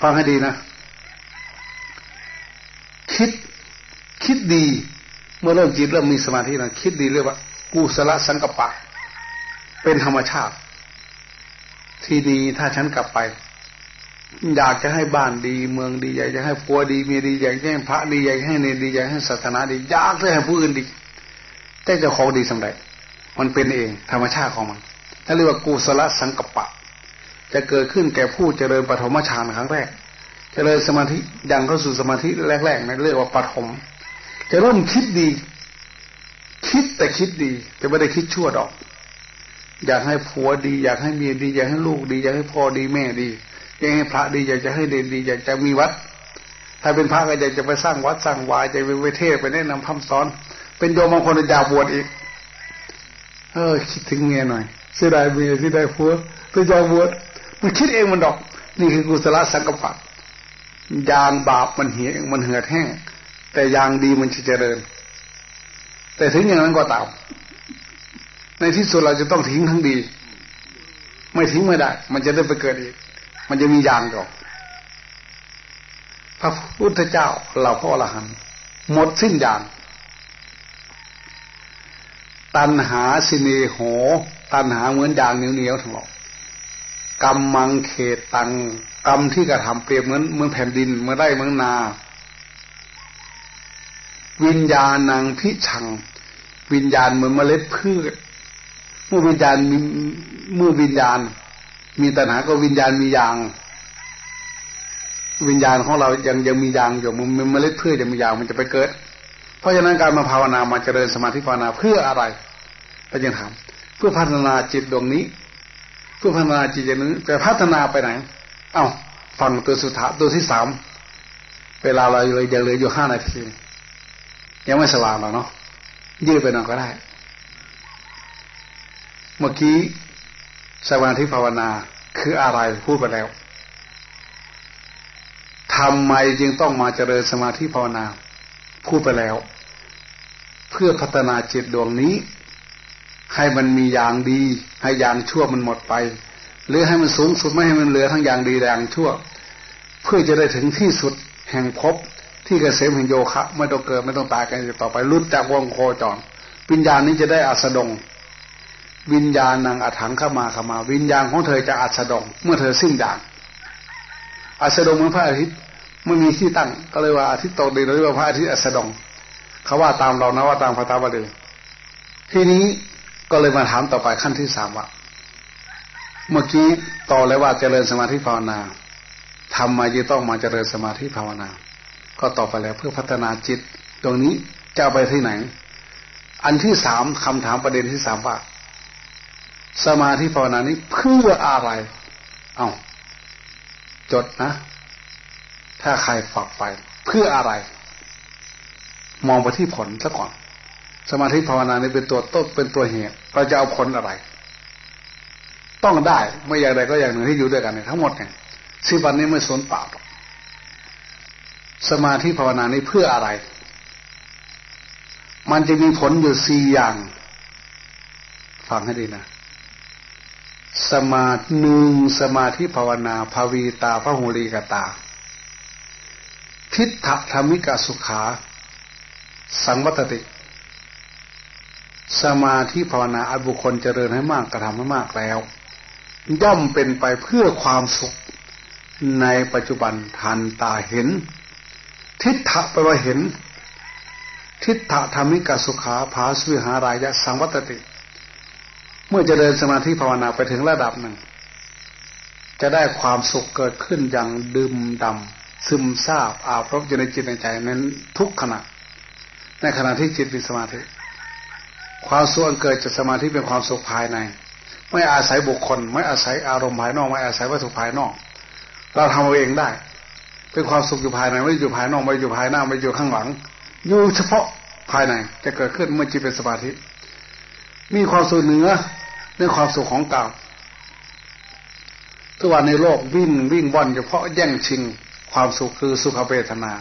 ฟังให้ดีนะ คิดคิดดี เมื่อเริ่มจิตเริ่มมีสมาธินะคิดดีเรียกว่ากุศลสังกปะ เป็นธรรมชาติ ที่ดีถ้าฉันกลับไป อยากจะให้บ้านดี เมืองดีอยากจะให้ผัวดีเมียดีอยากจะให้พระดีอยากให้เนรดีอยากให้ศาสนาดีอยากจะให้ผู้อื่นดี แต่เจ้าของดีสำเร็จมันเป็นเองธรรมชาติของมันถ้าเรียกว่ากุศลสังกปะ จะเกิดขึ้นแก่ผู้เจริญปฐมฌานครั้งแรกจริญสมาธิยังเข้าสู่สมาธิแรกๆนเรียกว่าปฐมจะเริ่มคิดดี คิดแต่คิดดีจะไม่ได้คิดชั่วดอก อยากให้ผัวดี อยากให้เมียดี อยากให้ลูกดี อยากให้พ่อดีแม่ดี อยากให้พระดีอยากจะให้เด่นดี อยากจะมีวัด ถ้าเป็นพระก็อยากจะไปสร้างวัดสร้างวายจะไปไปเทศไปแนะนำคำสอน เป็นโยมบางคนอยากบวชอีก เออ คิดถึงเมียหน่อยเสียดายเมียเสียดายผัวไปอยากบวชมันคิดเองมันดอก นี่คือกุศลสังกปะยางบาปมันเหี่ยมันเหือดแห้ง แต่ยางดีมันจะเจริญ แต่ถึงอย่างนั้นก็ตามในที่สุดเราจะต้องทิ้งทั้งดี ไม่ทิ้งไม่ได้ มันจะได้ไปเกิดอีก มันจะมียางก่อนพระพุทธเจ้าเราพระอรหันต์หมดสิ้นยาง ตันหาสิเนโห ตันหาเหมือนยางเหนียวๆทั้งหมดกรรมมังเขตตังกรรมที่กระทำเปรียบเหมือนเมืองแผ่นดินเมื่อได้เมืองนา วิญญาณังพิชัง วิญญาณเหมือนเมล็ดพืชเมื่อวิญญาณมีเมื่อวิญญาณ มีตัณหาก็วิญญาณมียาง วิญญาณของเรายังยังมียางอยู่มันเมล็ดพืชยังมียางมันจะไปเกิด เพราะฉะนั้นการมาภาวนามาเจริญสมาธิภาวนาเพื่ออะไรเราจึงถามเพื่อพัฒนาจิตดวงนี้ เพื่อพัฒนาจิตอย่างนี้จะพัฒนาไปไหน เอา้าฟังตัวสุดท้ายตัวที่สามเวลาเราเลยยังเหลืออยู่ห้านาที ยังไม่สว่างหรอกเนาะยืดไปหน่อยก็ได้ เมื่อกี้ สมาธิภาวนาคืออะไรพูดไปแล้วทำไมจึงต้องมาเจริญสมาธิภาวนา พูดไปแล้ว เพื่อพัฒนาจิตดวงนี้ ให้มันมีอย่างดี ให้อย่างชั่วมันหมดไป หรือให้มันสูงสุดไม่ให้มันเหลือทั้งอย่างดีแอย่างชั่ว เพื่อจะได้ถึงที่สุดแห่งภพที่เกษมแห่งโยคะไม่ต้องเกิดไม่ต้องตายกันต่อไปรุดจากวงโคจร วิญญาณนี้จะได้อัสดง วิญญาณนางอัถังเข้ามาเข้ามา วิญญาณของเธอจะอัสดง เมื่อเธอสิ้นด่างอัสดงเหมือนพระอาทิตย์ไม่มีที่ตั้ง ก็เลยว่าอาทิตย์ตกดินเรียกว่าพระอาทิตย์อัสดงเขาว่าตามเรานะว่าตามพระตาบดีทีนี้ก็เลยมาถามต่อไปขั้นที่สามว่าเมื่อกี้ต่อแล้วว่าเจริญสมาธิภาวนาทำมาจะต้องมาเจริญสมาธิภาวนา ก็ต่อไปแล้วเพื่อพัฒนาจิต ตรงนี้จะไปที่ไหน อันที่สามคำถามประเด็นที่สามว่า สมาธิภาวนานี้เพื่ออะไร เอา้า จดนะ ถ้าใครฝักไป เพื่ออะไร มองไปที่ผลซะก่อน สมาธิภาวนานี่เป็นตัวต้นเป็นตัวเหตุเราจะเอาผลอะไร ต้องได้ไม่อย่างใดก็อย่างหนึ่งที่อยู่ด้วยกันเนี่ยทั้งหมดเนี่ยสิวันนี้ไม่สนเปล่าสมาธิภาวนานี้เพื่ออะไร มันจะมีผลอยู่สี่อย่าง ฟังให้ดีนะ สมาหนึ่งสมาธิภาวนาภาวีตาพระหูรีกตา ทิฏฐธรรมิกาสุขา สังวัตติ สมาธิภาวนาอันบุคคลเจริญให้มากกระทำให้มากแล้ว ย่อมเป็นไปเพื่อความสุขในปัจจุบันทันตาเห็น ทิฏฐะไปว่าเห็น ทิฏฐธรรมิกสุขาภาสวิหารายะสังวัตติ เมื่อจเจริญสมาธิภาวนาไปถึงระดับหนึ่ง จะได้ความสุขเกิดขึ้นอย่างดื่มดำซึมซาบอาบรบอยู่ในจิตในใจนั้นทุกขณะ ในขณะที่จิตมีสมาธิ ความสุขเกิดจากสมาธิเป็นความสุขภายใน ไม่อาศัยบุคคล ไม่อาศัยอารมณ์ภายนอกไม่อาศัยวัตถุภายนอก เราทำเอาเองได้ เป็นความสุขอยู่ภายในไม่อยู่ภายนอกไม่อยู่ภายหน้าไม่อยู่ข้างหลังอยู่เฉพาะภายในจะเกิดขึ้นเมื่อจิตเป็นสมาธิ มีความสุขเหนือในความสุขของกาทุกวันในโลกวิ่งวิ่งว่อนเฉพาะแย่งชิงความสุขคือสุขเวทนา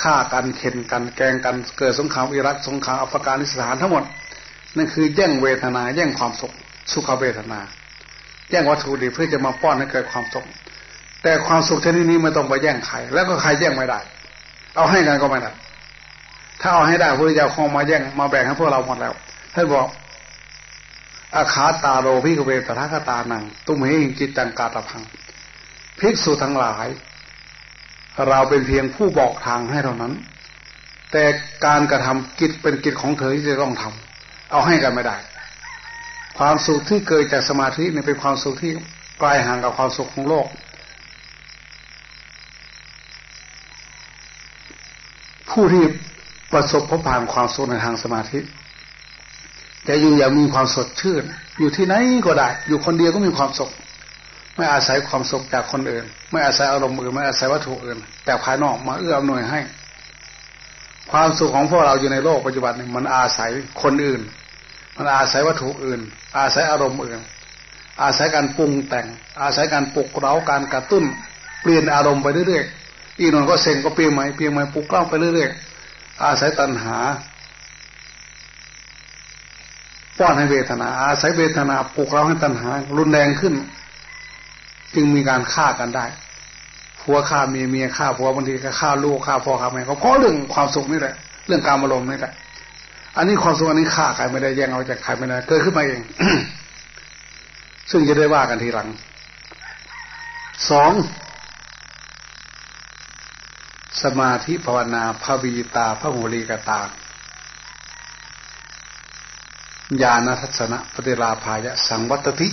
ฆ่ากันเข็นกันแกงกันเกิดสงครามอิรักสงครามอัฟกานิสถานทั้งหมดนั่นคือแย่งเวทนา แย่งความสุขสุขเวทนา แย่งวัตถุดิบเพื่อจะมาป้อนให้เกิดความสุขแต่ความสุขชนิดนี้ไม่ต้องไปแย่งใครแล้วก็ใครแย่งไม่ได้ เอาให้กันก็ไม่ได้ถ้าเอาให้ได้พระเจ้าคงมาแย่งมาแบ่งให้พวกเราหมดแล้ว ท่านบอกอาคาตาโรพิกเวตทัคตานัง ตุ้มเหงจิตจังกาตพัง ภิกษุทั้งหลาย เราเป็นเพียงผู้บอกทางให้เท่านั้น แต่การกระทำกิจเป็นกิจของเธอที่จะต้องทำเอาให้กันไม่ได้ ความสุขที่เกิดจากสมาธิเนี่ยเป็นความสุขที่ไกลห่างกับความสุขของโลก ผู้ที่ประสบพบผ่านความสุขในทางสมาธิ จะอยู่อย่างมีความสดชื่น อยู่ที่ไหนก็ได้ อยู่คนเดียวก็มีความสุข ไม่อาศัยความสุขจากคนอื่น ไม่อาศัยอารมณ์อื่น ไม่อาศัยวัตถุอื่น แต่ภายนอกมาเอื้ออำนวยให้ ความสุขของพวกเราอยู่ในโลกปัจจุบันมันอาศัยคนอื่น มันอาศัยวัตถุอื่น อาศัยอารมณ์อื่น อาศัยการปรุงแต่ง อาศัยการปลุกเร้าการกระตุ้น เปลี่ยนอารมณ์ไปเรื่อยๆอีกหน่อยก็เซ็งก็เปลี่ยนใหม่เปลี่ยนใหม่ปลุกเล่าไปเรื่อยๆอาศัยตัณหา ป้อนให้เวทนา อาศัยเวทนาปลุกเราให้ตัณหา รุนแรงขึ้น จึงมีการฆ่ากันได้ผัวฆ่าเมียเมียฆ่าผัวบางทีก็ฆ่าลูกฆ่าพ่อฆ่าแม่เขาเพราะเรื่องความสุขนี่แหละ เรื่องการอารมณ์นี่แหละอันนี้ความสุขอันนี้ฆ่าใครไม่ได้แย่งเอาจากใครไม่ได้เกิดขึ้นมาเอง ซึ่งจะได้ว่ากันทีหลังสองสมาธิภาวนาภาวีตาพระหูลีกตา ญาณทัศนะปฏิราภายะสังวัตติ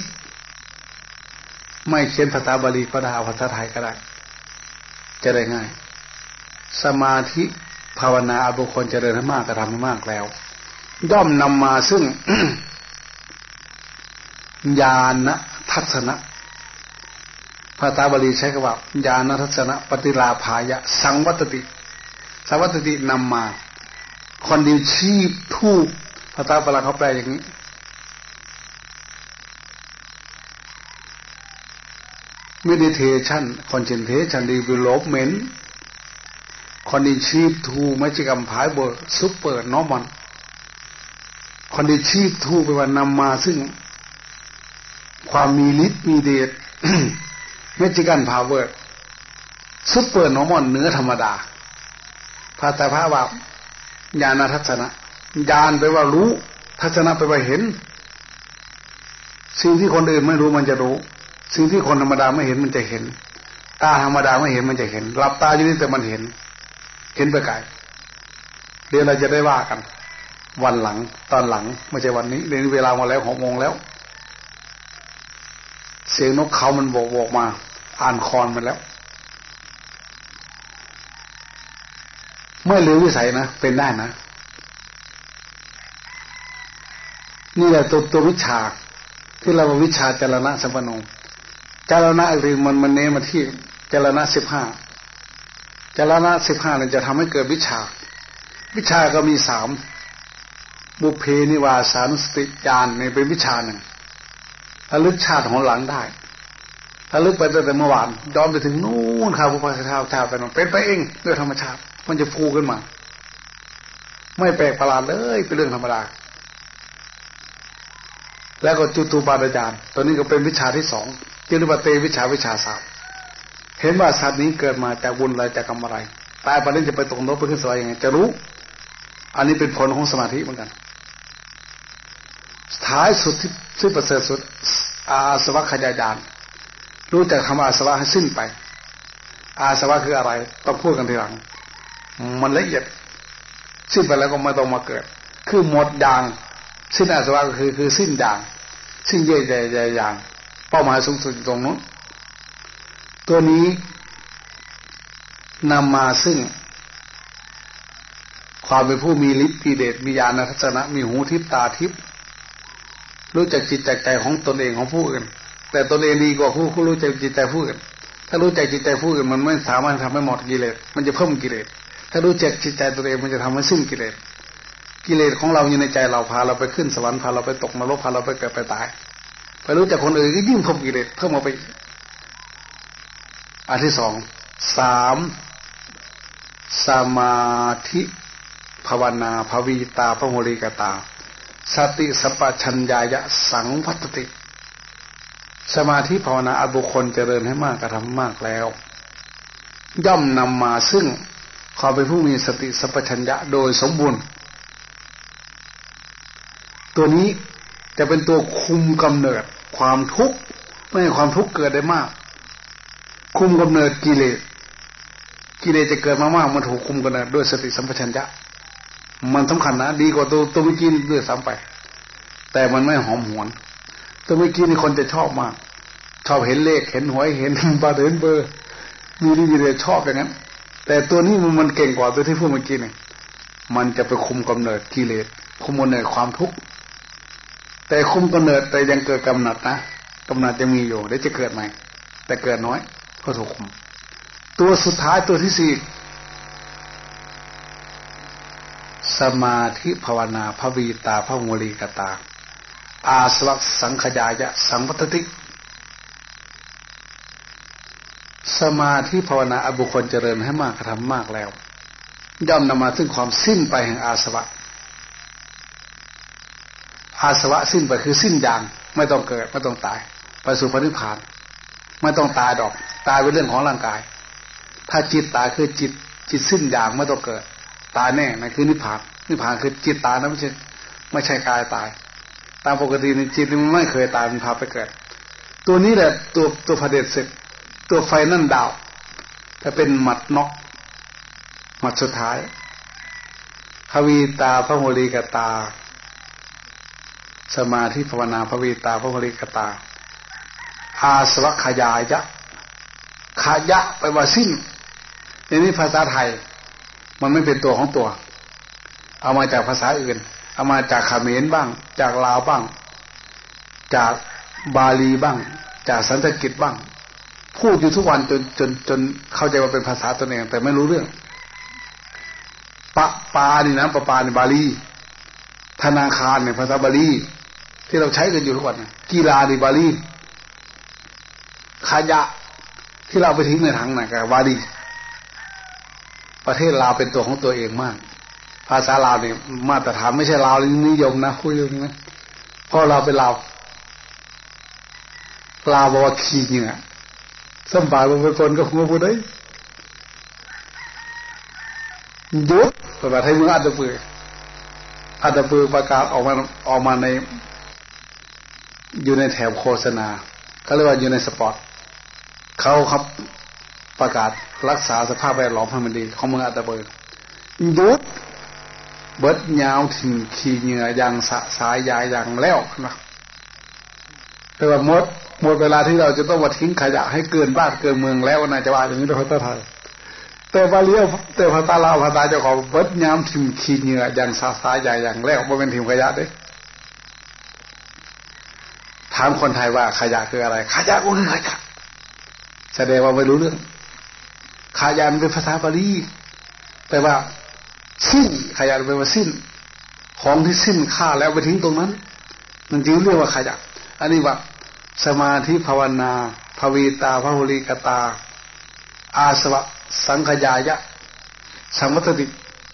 ไม่เขียนภาษาบาลีก็ได้ภาษาไทยก็ได้ จะได้ง่าย สมาธิภาวนาบุคคลเจริญมากกระทำมากแล้วย่อมนำมาซึ่งญาณทัศนะภาษาบาลีใช้คำว่าญาณทัศนะปฏิลาภายะ สังวัตติ สังวัตตินำมา คนดีชีพทูก ภาษาบาลีเขาแปลอย่างนี้ meditation concentration development คนดีชีพทูไม่ใช่กำพายเบอร์ซุปเปอร์นอมันคอนดีชีพทูไปว่านำมาซึ่ง ความมีฤทธิ์มีเดชเมจิกันพาวเวอร์ซุปเปอร์นอมอนเนื้อธรรมดาพาแต่พระว่าญาณทัศนะ ญาณไปว่ารู้ ทัศนะไปว่าเห็น สิ่งที่คนอื่นไม่รู้มันจะรู้ สิ่งที่คนธรรมดาไม่เห็นมันจะเห็น ตาธรรมดาไม่เห็นมันจะเห็นหลับตาอยู่นี่แต่มันเห็น เห็นไปไกลเดี๋ยวเราจะได้ว่ากัน วันหลังตอนหลังไม่ใช่วันนี้เดี๋ยวเวลามาแล้วหกโมงแล้ว เสียงนกเขามันโบกโบกมา อ่านคอนมาแล้วเมื่อลือวิสัยนะเป็นได้นะ นี่แหละตัวตัววิชา ที่เราวิชาจารณะสัมปนงจารณะหรือมันมันเน้นมาที่จารณะสิบห้าจารณะสิบห้าเนี่ยจะทำให้เกิดวิชา วิชาก็มีสามบุเพนิวาสานุสติญาณในเป็นวิชาหนึ่งระลึกชาติของหลังได้ถ้าลึกไปตั้งแต่เมื่อวานย้อนไปถึงนู่นข่าวผู้พัฒนาชาติไปนเป็นไปเองด้วยธรรมชาติ มันจะฟูขึ้นมา ไม่แปลกประหลาดเลยเป็นเรื่องธรรมดา แล้วก็จุตูปาดจารย์ตัวนี้ก็เป็นวิชาที่สองจิรุปเตวิชาวิชาศาสตร์เห็นว่าสัตว์นี้เกิดมาจากบุญอะไรจากกรรมอะไรตายไปนี้จะไปตกนรกไปขึ้นสวรรค์ยังไงจะรู้ อันนี้เป็นผลของสมาธิเหมือนกันท้ายสุดที่ที่ประเสริฐสุด อาสวัคยายานรู้จักคำอาสวะให้สิ้นไป อาสวะคืออะไร ต้องพูดกันทีหลัง มันละเอียด สิ้นไปแล้วก็ไม่ต้องมาเกิด คือหมดด่าง สิ้นอาสวะก็คือคือสิ้นด่าง สิ้นเย่ใหญ่ใหญ่อย่าง เป้าหมายสูงสุดตรงนู้นตัวนี้นำมาซึ่ง ความเป็นผู้มีฤทธิ์มีเดชมีญาณทัศนะ มีหูทิพตาทิพรู้จักจิตใจใจของตนเองของผู้อื่นแต่ตนเองดีกว่าผู้ผู้รู้จักจิตใจผู้อื่นถ้ารู้จักจิตใจผู้อื่นมันไม่สามารถทำให้หมดกิเลสมันจะเพิ่มกิเลสถ้ารู้จักจิตใจตัวเองมันจะทำให้สิ้นกิเลส กิเลสของเราอยู่ในใจเราพาเราไปขึ้นสวรรค์พาเราไปตกนรกพาเราไปเกิดไปตาย ไปรู้จักคนอื่นก็ยิ่งเพิ่มกิเลสเพิ่มมาไป อันที่สองสามสมาธิภาวนาภวีตาพระโมริกตา สติสปชัญญายะสังพัตติ สมาธิภาวนาอบุคคลเจริญให้มากกระทำมากแล้ว ย่อมนำมาซึ่งความเป็นผู้มีสติสัพชัญญะโดยสมบูรณ์ ตัวนี้จะเป็นตัวคุมกำเนิดความทุกข์ไม่ให้ความทุกข์เกิดได้มาก คุมกำเนิดกิเลสกิเลสจะเกิดมากๆมันถูกคุมกำเนิดด้วยสติสัมปชัญญะ มันสำคัญนะดีกว่าตัวตัวเมื่อกี้ด้วยซ้ำไป แต่มันไม่หอมหวน ตัวเมื่อกี้นี่คนจะชอบมาก ชอบเห็นเลขเห็นหวยเห็นบาเห็นเบอร์ มีดีเลยชอบอย่างนั้น แต่ตัวนี้มันมันเก่งกว่าตัวที่พูดเมื่อกี้นี่มันจะไปคุมกำเนิดกิเลสคุมกำเนิดความทุกข์ แต่คุมกำเนิดแต่ยังเกิดกำหนัดนะกำหนัดจะมีอยู่เดี๋ยวจะเกิดใหม่ แต่เกิดน้อยก็ถูกคุม ตัวสุดท้ายตัวที่สี่สมาธิภาวนาพระวีตาพระโมลีกตา อาสวัคสังขยายะสังวัตติ สมาธิภาวนาอบุคคลเจริญให้มากกระทำมากแล้ว ย่อมนำมาซึ่งความสิ้นไปแห่งอาสวะ อาสวะสิ้นไปคือสิ้นอย่างไม่ต้องเกิดไม่ต้องตาย ไปสู่พระนิพพาน ไม่ต้องตายดอก ตายเป็นเรื่องของร่างกาย ถ้าจิตตายคือจิตจิตสิ้นอย่างไม่ต้องเกิด ตายแน่นั่นคือนิพพานนิพพานคือจิตตายนะไม่ใช่ไม่ใช่กายตาย ตามปกติในจิตมันไม่เคยตายมันพาไปเกิด ตัวนี้แหละตัวตัวพระเดชศึกตัวไฟนั่นดาวถ้าเป็นหมัดนกหมัดสุดท้ายพระวีตาพระโมลีกตา สมาธิภาวนาพระวีตาพระโมลีกตา อาสวะขยายะขายะไปว่าสิ้นในนี้ภาษาไทย มันไม่เป็นตัวของตัว เอามาจากภาษาอื่น เอามาจากขเขมรบ้าง จากลาวบ้าง จากบาลีบ้าง จากสันสกฤตบ้าง พูดอยู่ทุกวันจนจนจนเข้าใจว่าเป็นภาษาตัวเอง แต่ไม่รู้เรื่องปะปานี่นะปะปาในบาลี ธนาคารในภาษาบาลี ที่เราใช้กันอยู่ทุกวันกีฬาในบาลีขยะที่เราไปทิ้งในถังนะกับบาลีประเทศลาวเป็นตัวของตัวเองมาก ภาษาลาวเนี่ยมาตรฐานไม่ใช่ลาวนิยมนะคุยเรื่องนี้นะเพราะเราเป็นลาวลาวบอกว่าขี้เนี่ยสัมบาบางคนก็หัวผู้ใดยุดประกาศให้มืออัดปืออัดปือประกาศออกมาออกมาใน อยู่ในแถบโฆษณาเขาเรียกว่าอยู่ในสปอตเขาครับประกาศรักษาสภาพแวดล้อมให้มันดีของเมืองอัดปือยุดเบิดยาวถึงขีเหงื่ออย่างสะสายยายอย่างแล้วนะแต่ว่าหมดหมดเวลาที่เราจะต้องมาทิ้งขยะให้เกินบ้านเกินเมืองแล้วนายจะว่าอย่างนี้โดยภาษาไทยแต่บาลีแต่ภาษาลาวภาษาเจ้าของเบิดยามทิมขี้เหงื่ออย่างสาสายใหญ่อย่างแล้วบ่เป็นทิมขยะเด้ ถามคนไทยว่าขยะคืออะไร ขยะก็คือขยะแสดงว่าไม่รู้เรื่องขยะเป็นภาษาบาลีแปลว่า สิ้นขยะแปลว่าสิ้น ของที่สิ้นค่าแล้วไปทิ้งตรงนั้น มันจึงเรียกว่าขยะอันนี้ว่า สมาธิภาวนาภวีตาพระหุลิกตา อาสวะ สังขยายะสังวัตติ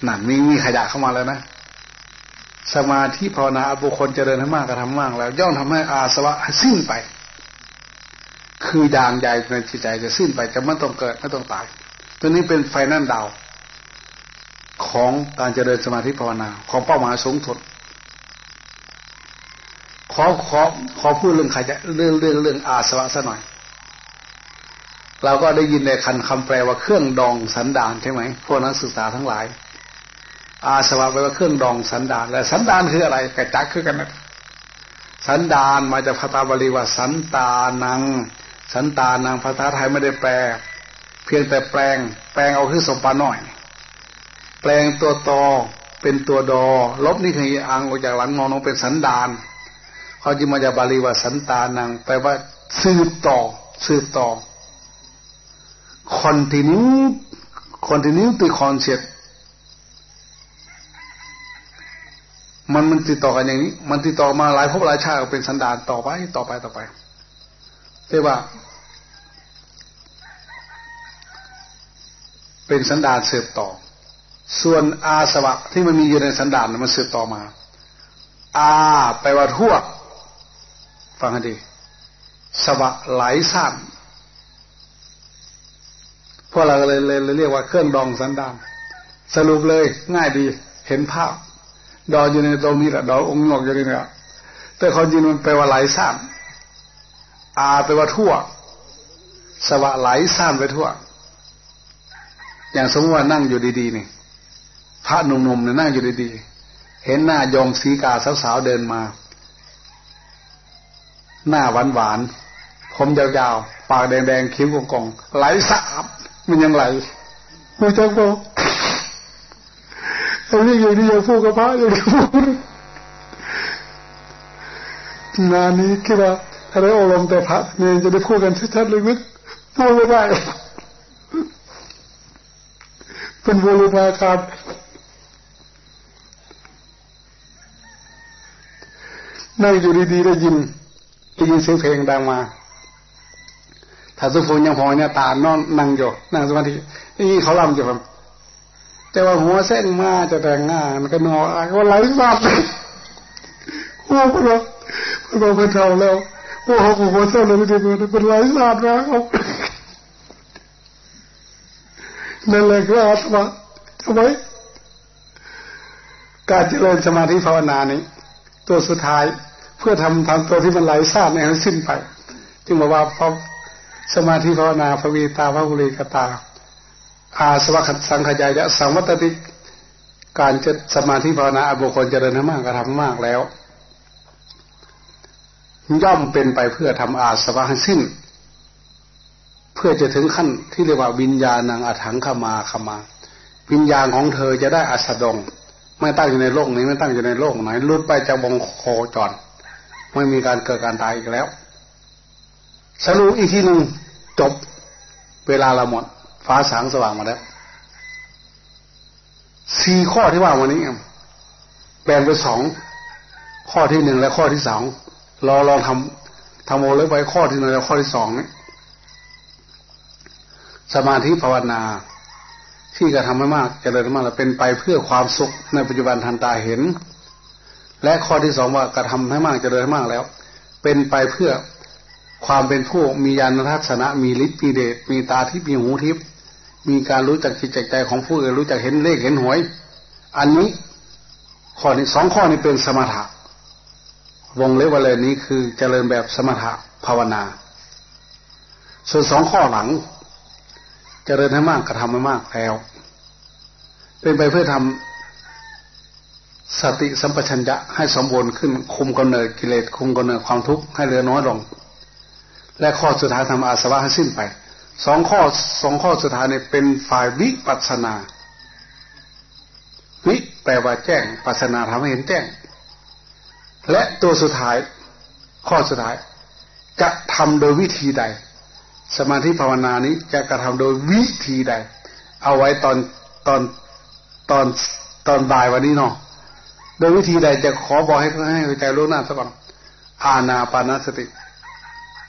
นั่นมีมีขยะเข้ามาแล้วนะ สมาธิภาวนาบุคคลเจริญให้มากกระทำมากแล้ว ย่อมทำให้อาสวะสิ้นไป คือด่างใหญ่ในจิตใจจะสิ้นไปจะไม่ต้องเกิดไม่ต้องตาย ตัวนี้เป็นไฟนั่นดาว ของการเจริญสมาธิภาวนา ของเป้าหมายสูงสุดขอขอขอพูดเรื่องใครจะเรื่องเรื่องเรื่องอาสวะสัหน่อย เราก็ได้ยินในคันคำแปลว่าเครื่องดองสันดานใช่ไหมพวกนักศึกษาทั้งหลาย อาสวะแปลว่าเครื่องดองสันดานและสันดานคืออะไรกระจักคือกันนะสันดานมาจากภาษาบาลีว่าสันตานัง สันตานังภาษาไทยไม่ได้แปล เพียงแต่แปลง แปลงเอาคือสมปาน่อย แปลงตัวตอเป็นตัวดอ ลบนี่คืออังออกจากหลังงอนเป็นสันดานเขาจึงมาจากบาลีว่าสันตานังแปลว่าสืบต่อ สืบต่อ continue continue to concept มันมันติดต่อกันอย่างนี้ มันติดต่อมาหลายภพหลายชาติเป็นสันดานต่อไปต่อไปต่อไปเรียกว่า เป็นสันดานเสืบต่อ ส่วนอาสวะที่มันมีอยู่ในสันดานมันเสืบต่อมา อาแปลว่าทั่วฟังให้ดีสวะไหลสั้นพวกเราเลยเรียกว่าเครื่องดองสันดาน สรุปเลยง่ายดีเห็นภาพ ดออยู่ในตรงนี้แหละดอองค์งอกอยู่นี่แหละแต่ความจริงมันแปลว่าไหลสั้นอาแปลว่าทั่ว สวะไหลสั้นไปทั่ว อย่างสมมติว่านั่งอยู่ดีๆนี่พระหนุ่มๆเนี่ยนั่งอยู่ดีๆเห็นหน้ายองสีกาสาวๆเดินมา หน้าหวานๆผมยาวๆ ปากแดงๆคิ้วกองๆไหลสาบมันยังไหลผู้จังบอก ไอ้นี่อย่างนี้อยังพูดกับพระอย่างนี้พูดงานนี้คิดว่าถ้าได้อบรมแต่พระเนี่ยจะได้พูดกันชัดๆลึกพูดไม่ได้เป็นบริมาการนั่งอยู่ดีๆได้ยินได้ยินเสียงเพลงดังมา ถ้าสุฟูยังพอเนี่ยตานอนนั่งอยู่นั่งสมาธินี่เขาลำอยู่ครับ แต่ว่าหัวเส้นมาจะแต่งงานก็นอนก็ไหลสับหัวพเราพราเป็นเราแล้วหัวเขาหัวเส้นเลยไม่ได้เป็นไหลสับนะครับนั่นแหละคือาตมาทำไมการเจริญสมาธิภาวนานี้ ตัวสุดท้ายเพื่อทำทำตัวที่มันไหลซาบในให้สิ้นไป จึงบอกว่าพอสมาธิภาวนาภวีตาพระบุรีกตา อาสวัคสังขยายะสังวัตติการจะสมาธิภาวนาบุคคลเจริญมากกระทำมากแล้ว ย่อมเป็นไปเพื่อทำอาสวะให้สิ้น เพื่อจะถึงขั้นที่เรียกว่าวิญญาณังอัถังขมาขมา วิญญาณของเธอจะได้อัสดง ไม่ตั้งอยู่ในโลกนี้ไม่ตั้งอยู่ในโลกไหนลุดไปจากวงโคจร ไม่มีการเกิดการตายอีกแล้ว สรุปอีกทีหนึ่งจบเวลาเราหมด ฟ้าสางสว่างมาแล้วสี่ข้อที่ว่าวันนี้แบ่งเป็นสองข้อที่หนึ่งและข้อที่สองรอลองทำทำโอเล็กไว้ข้อที่หนึ่งและข้อที่สองนี่สมาธิภาวนา ที่กระทำให้มากจเจริญมากแล้วเป็นไปเพื่อความสุขในปัจจุบันทันตาเห็น และข้อที่สองว่ากระทำให้มากจเจริญมากแล้ว เป็นไปเพื่อความเป็นผู้มียานทัศนะมีฤทธิ์มีเดชมีตาทิพย์มีหูทิพย์ มีการรู้จักจิตใจของผู้อื่นรู้จักเห็นเลขเห็นหวย อันนี้ข้อนี้สองข้อนี้เป็นสมถะ วงเล็บว่าเลยนี้คือเจริญแบบสมถะภาวนา ส่วนสองข้อหลัง เจริญให้มากกระทำให้มากแล้ว เป็นไปเพื่อทำสติสัมปชัญญะให้สมบูรณ์ขึ้นคุมกำเนิดกิเลสคุมกำเนิดความทุกข์ให้เหลือน้อยลง และข้อสุดท้ายทำอาสวะให้สิ้นไป สองข้อสองข้อสุดท้ายเนี่ยเป็นฝ่ายวิปัสนา วิแปลว่าแจ้ง ปัสนาทำให้เห็นแจ้ง และตัวสุดท้าย ข้อสุดท้าย จะทำโดยวิธีใด สมาธิภาวนานี้จะกระทำโดยวิธีใด เอาไว้ตอนตอนตอนตอนบ่ายวันนี้เนาะโดยวิธีใดจะขอบอกให้ให้ใจรู้หน้าสักก่อนอานาปานสติ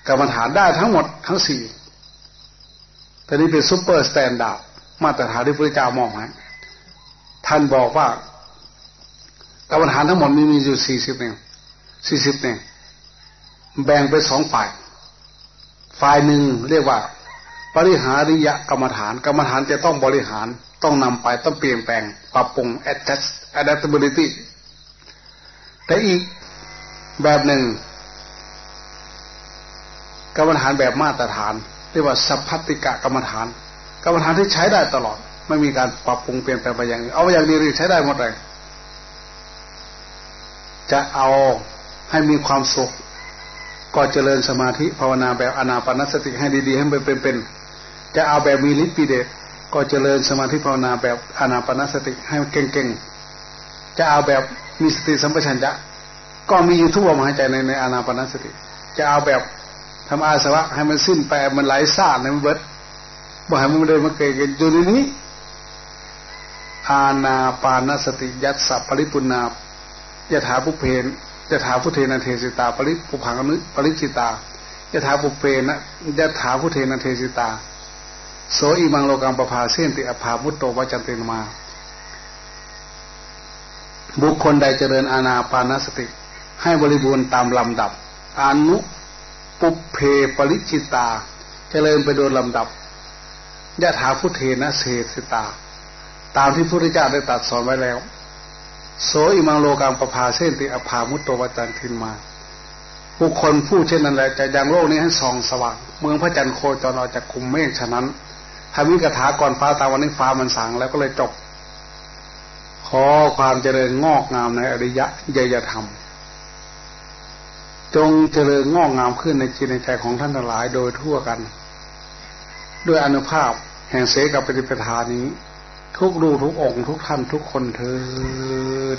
กรรมฐานได้ทั้งหมดทั้งสี่ แต่นี้เป็น super standard มาตรฐานที่พระเจ้ามองไว้ท่านบอกว่ากรรมฐานทั้งหมดมีมีอยู่สี่สิบหนึ่งสี่สิบหนึ่งแบ่งเป็นสองฝ่าย ฝ่ายหนึ่งเรียกว่า บริหาริยะกรรมฐาน กรรมฐานจะต้องบริหารต้องนำไปต้องเปลี่ยนแปลง ปรับปรุง adjust adaptability แต่อีกแบบหนึ่งกรรมฐานแบบมาตรฐาน เรียกว่าสัพพติกะกรรมฐาน กรรมฐานที่ใช้ได้ตลอด ไม่มีการปรับปรุงเปลี่ยนแปลงไปอย่างเอาอย่างดีเลยใช้ได้หมดเลยจะเอาให้มีความสุข ก็เจริญสมาธิภาวนาแบบอนาปนสติให้ดีๆ ให้มันเป็นๆจะเอาแบบมีฤทธิ์ปีเดชก็เจริญสมาธิภาวนาแบบอนาปนสติให้เก่งๆ จะเอาแบบมีสติสัมปชัญญะ ก็มีอยู่ทุกลมหายใจในในอนาปนสติ จะเอาแบบ ทำอาสวะให้มันสิ้นไปมันไหลซ่าในมันเบิดบอกให้มันเดินมาเกิดอยู่ในนี้ อาณาปานสติยัตสัพปริปุนายะถาภุเพนยะถาพุเทนเทสิตา ปริปุพังนึปริจิตายะถาภุเพนะยะถาพุเทนเทสิตา โสอิมังโลกังปภาเสนติอภามุตโตวจันตินมา บุคคลใดเจริญอาณาปานสติ ให้บริบูรณ์ตามลำดับอนุ ปุเพปริจิตาเจริญไปโดยลำดับยะถาพุเทนะเสสิตา ตามที่พระพุทธเจ้าได้ตรัสสอนไว้แล้ว โสอิมังโลกังประภาเส้นติอภามุตโตวจันทินมาบุคคลผู้เช่นนั้นแหละจะยังโลกนี้ให้ส่องสว่าง เมืองพระจันทร์โคจรออกจากคุมเมฆฉะนั้นทำวิกถาก่อนฟ้าตาวันนี้ฟ้ามันสางแล้วก็เลยจบ ขอความเจริญงอกงามในอริยะยยธรรม จงเจริญงอกงามขึ้นในจิตในใจของท่านทั้งหลายโดยทั่วกัน ด้วยอนุภาพแห่งเสกับปฏิปทานี้ ทุกรูทุกองค์ทุกท่านทุกคนเทิด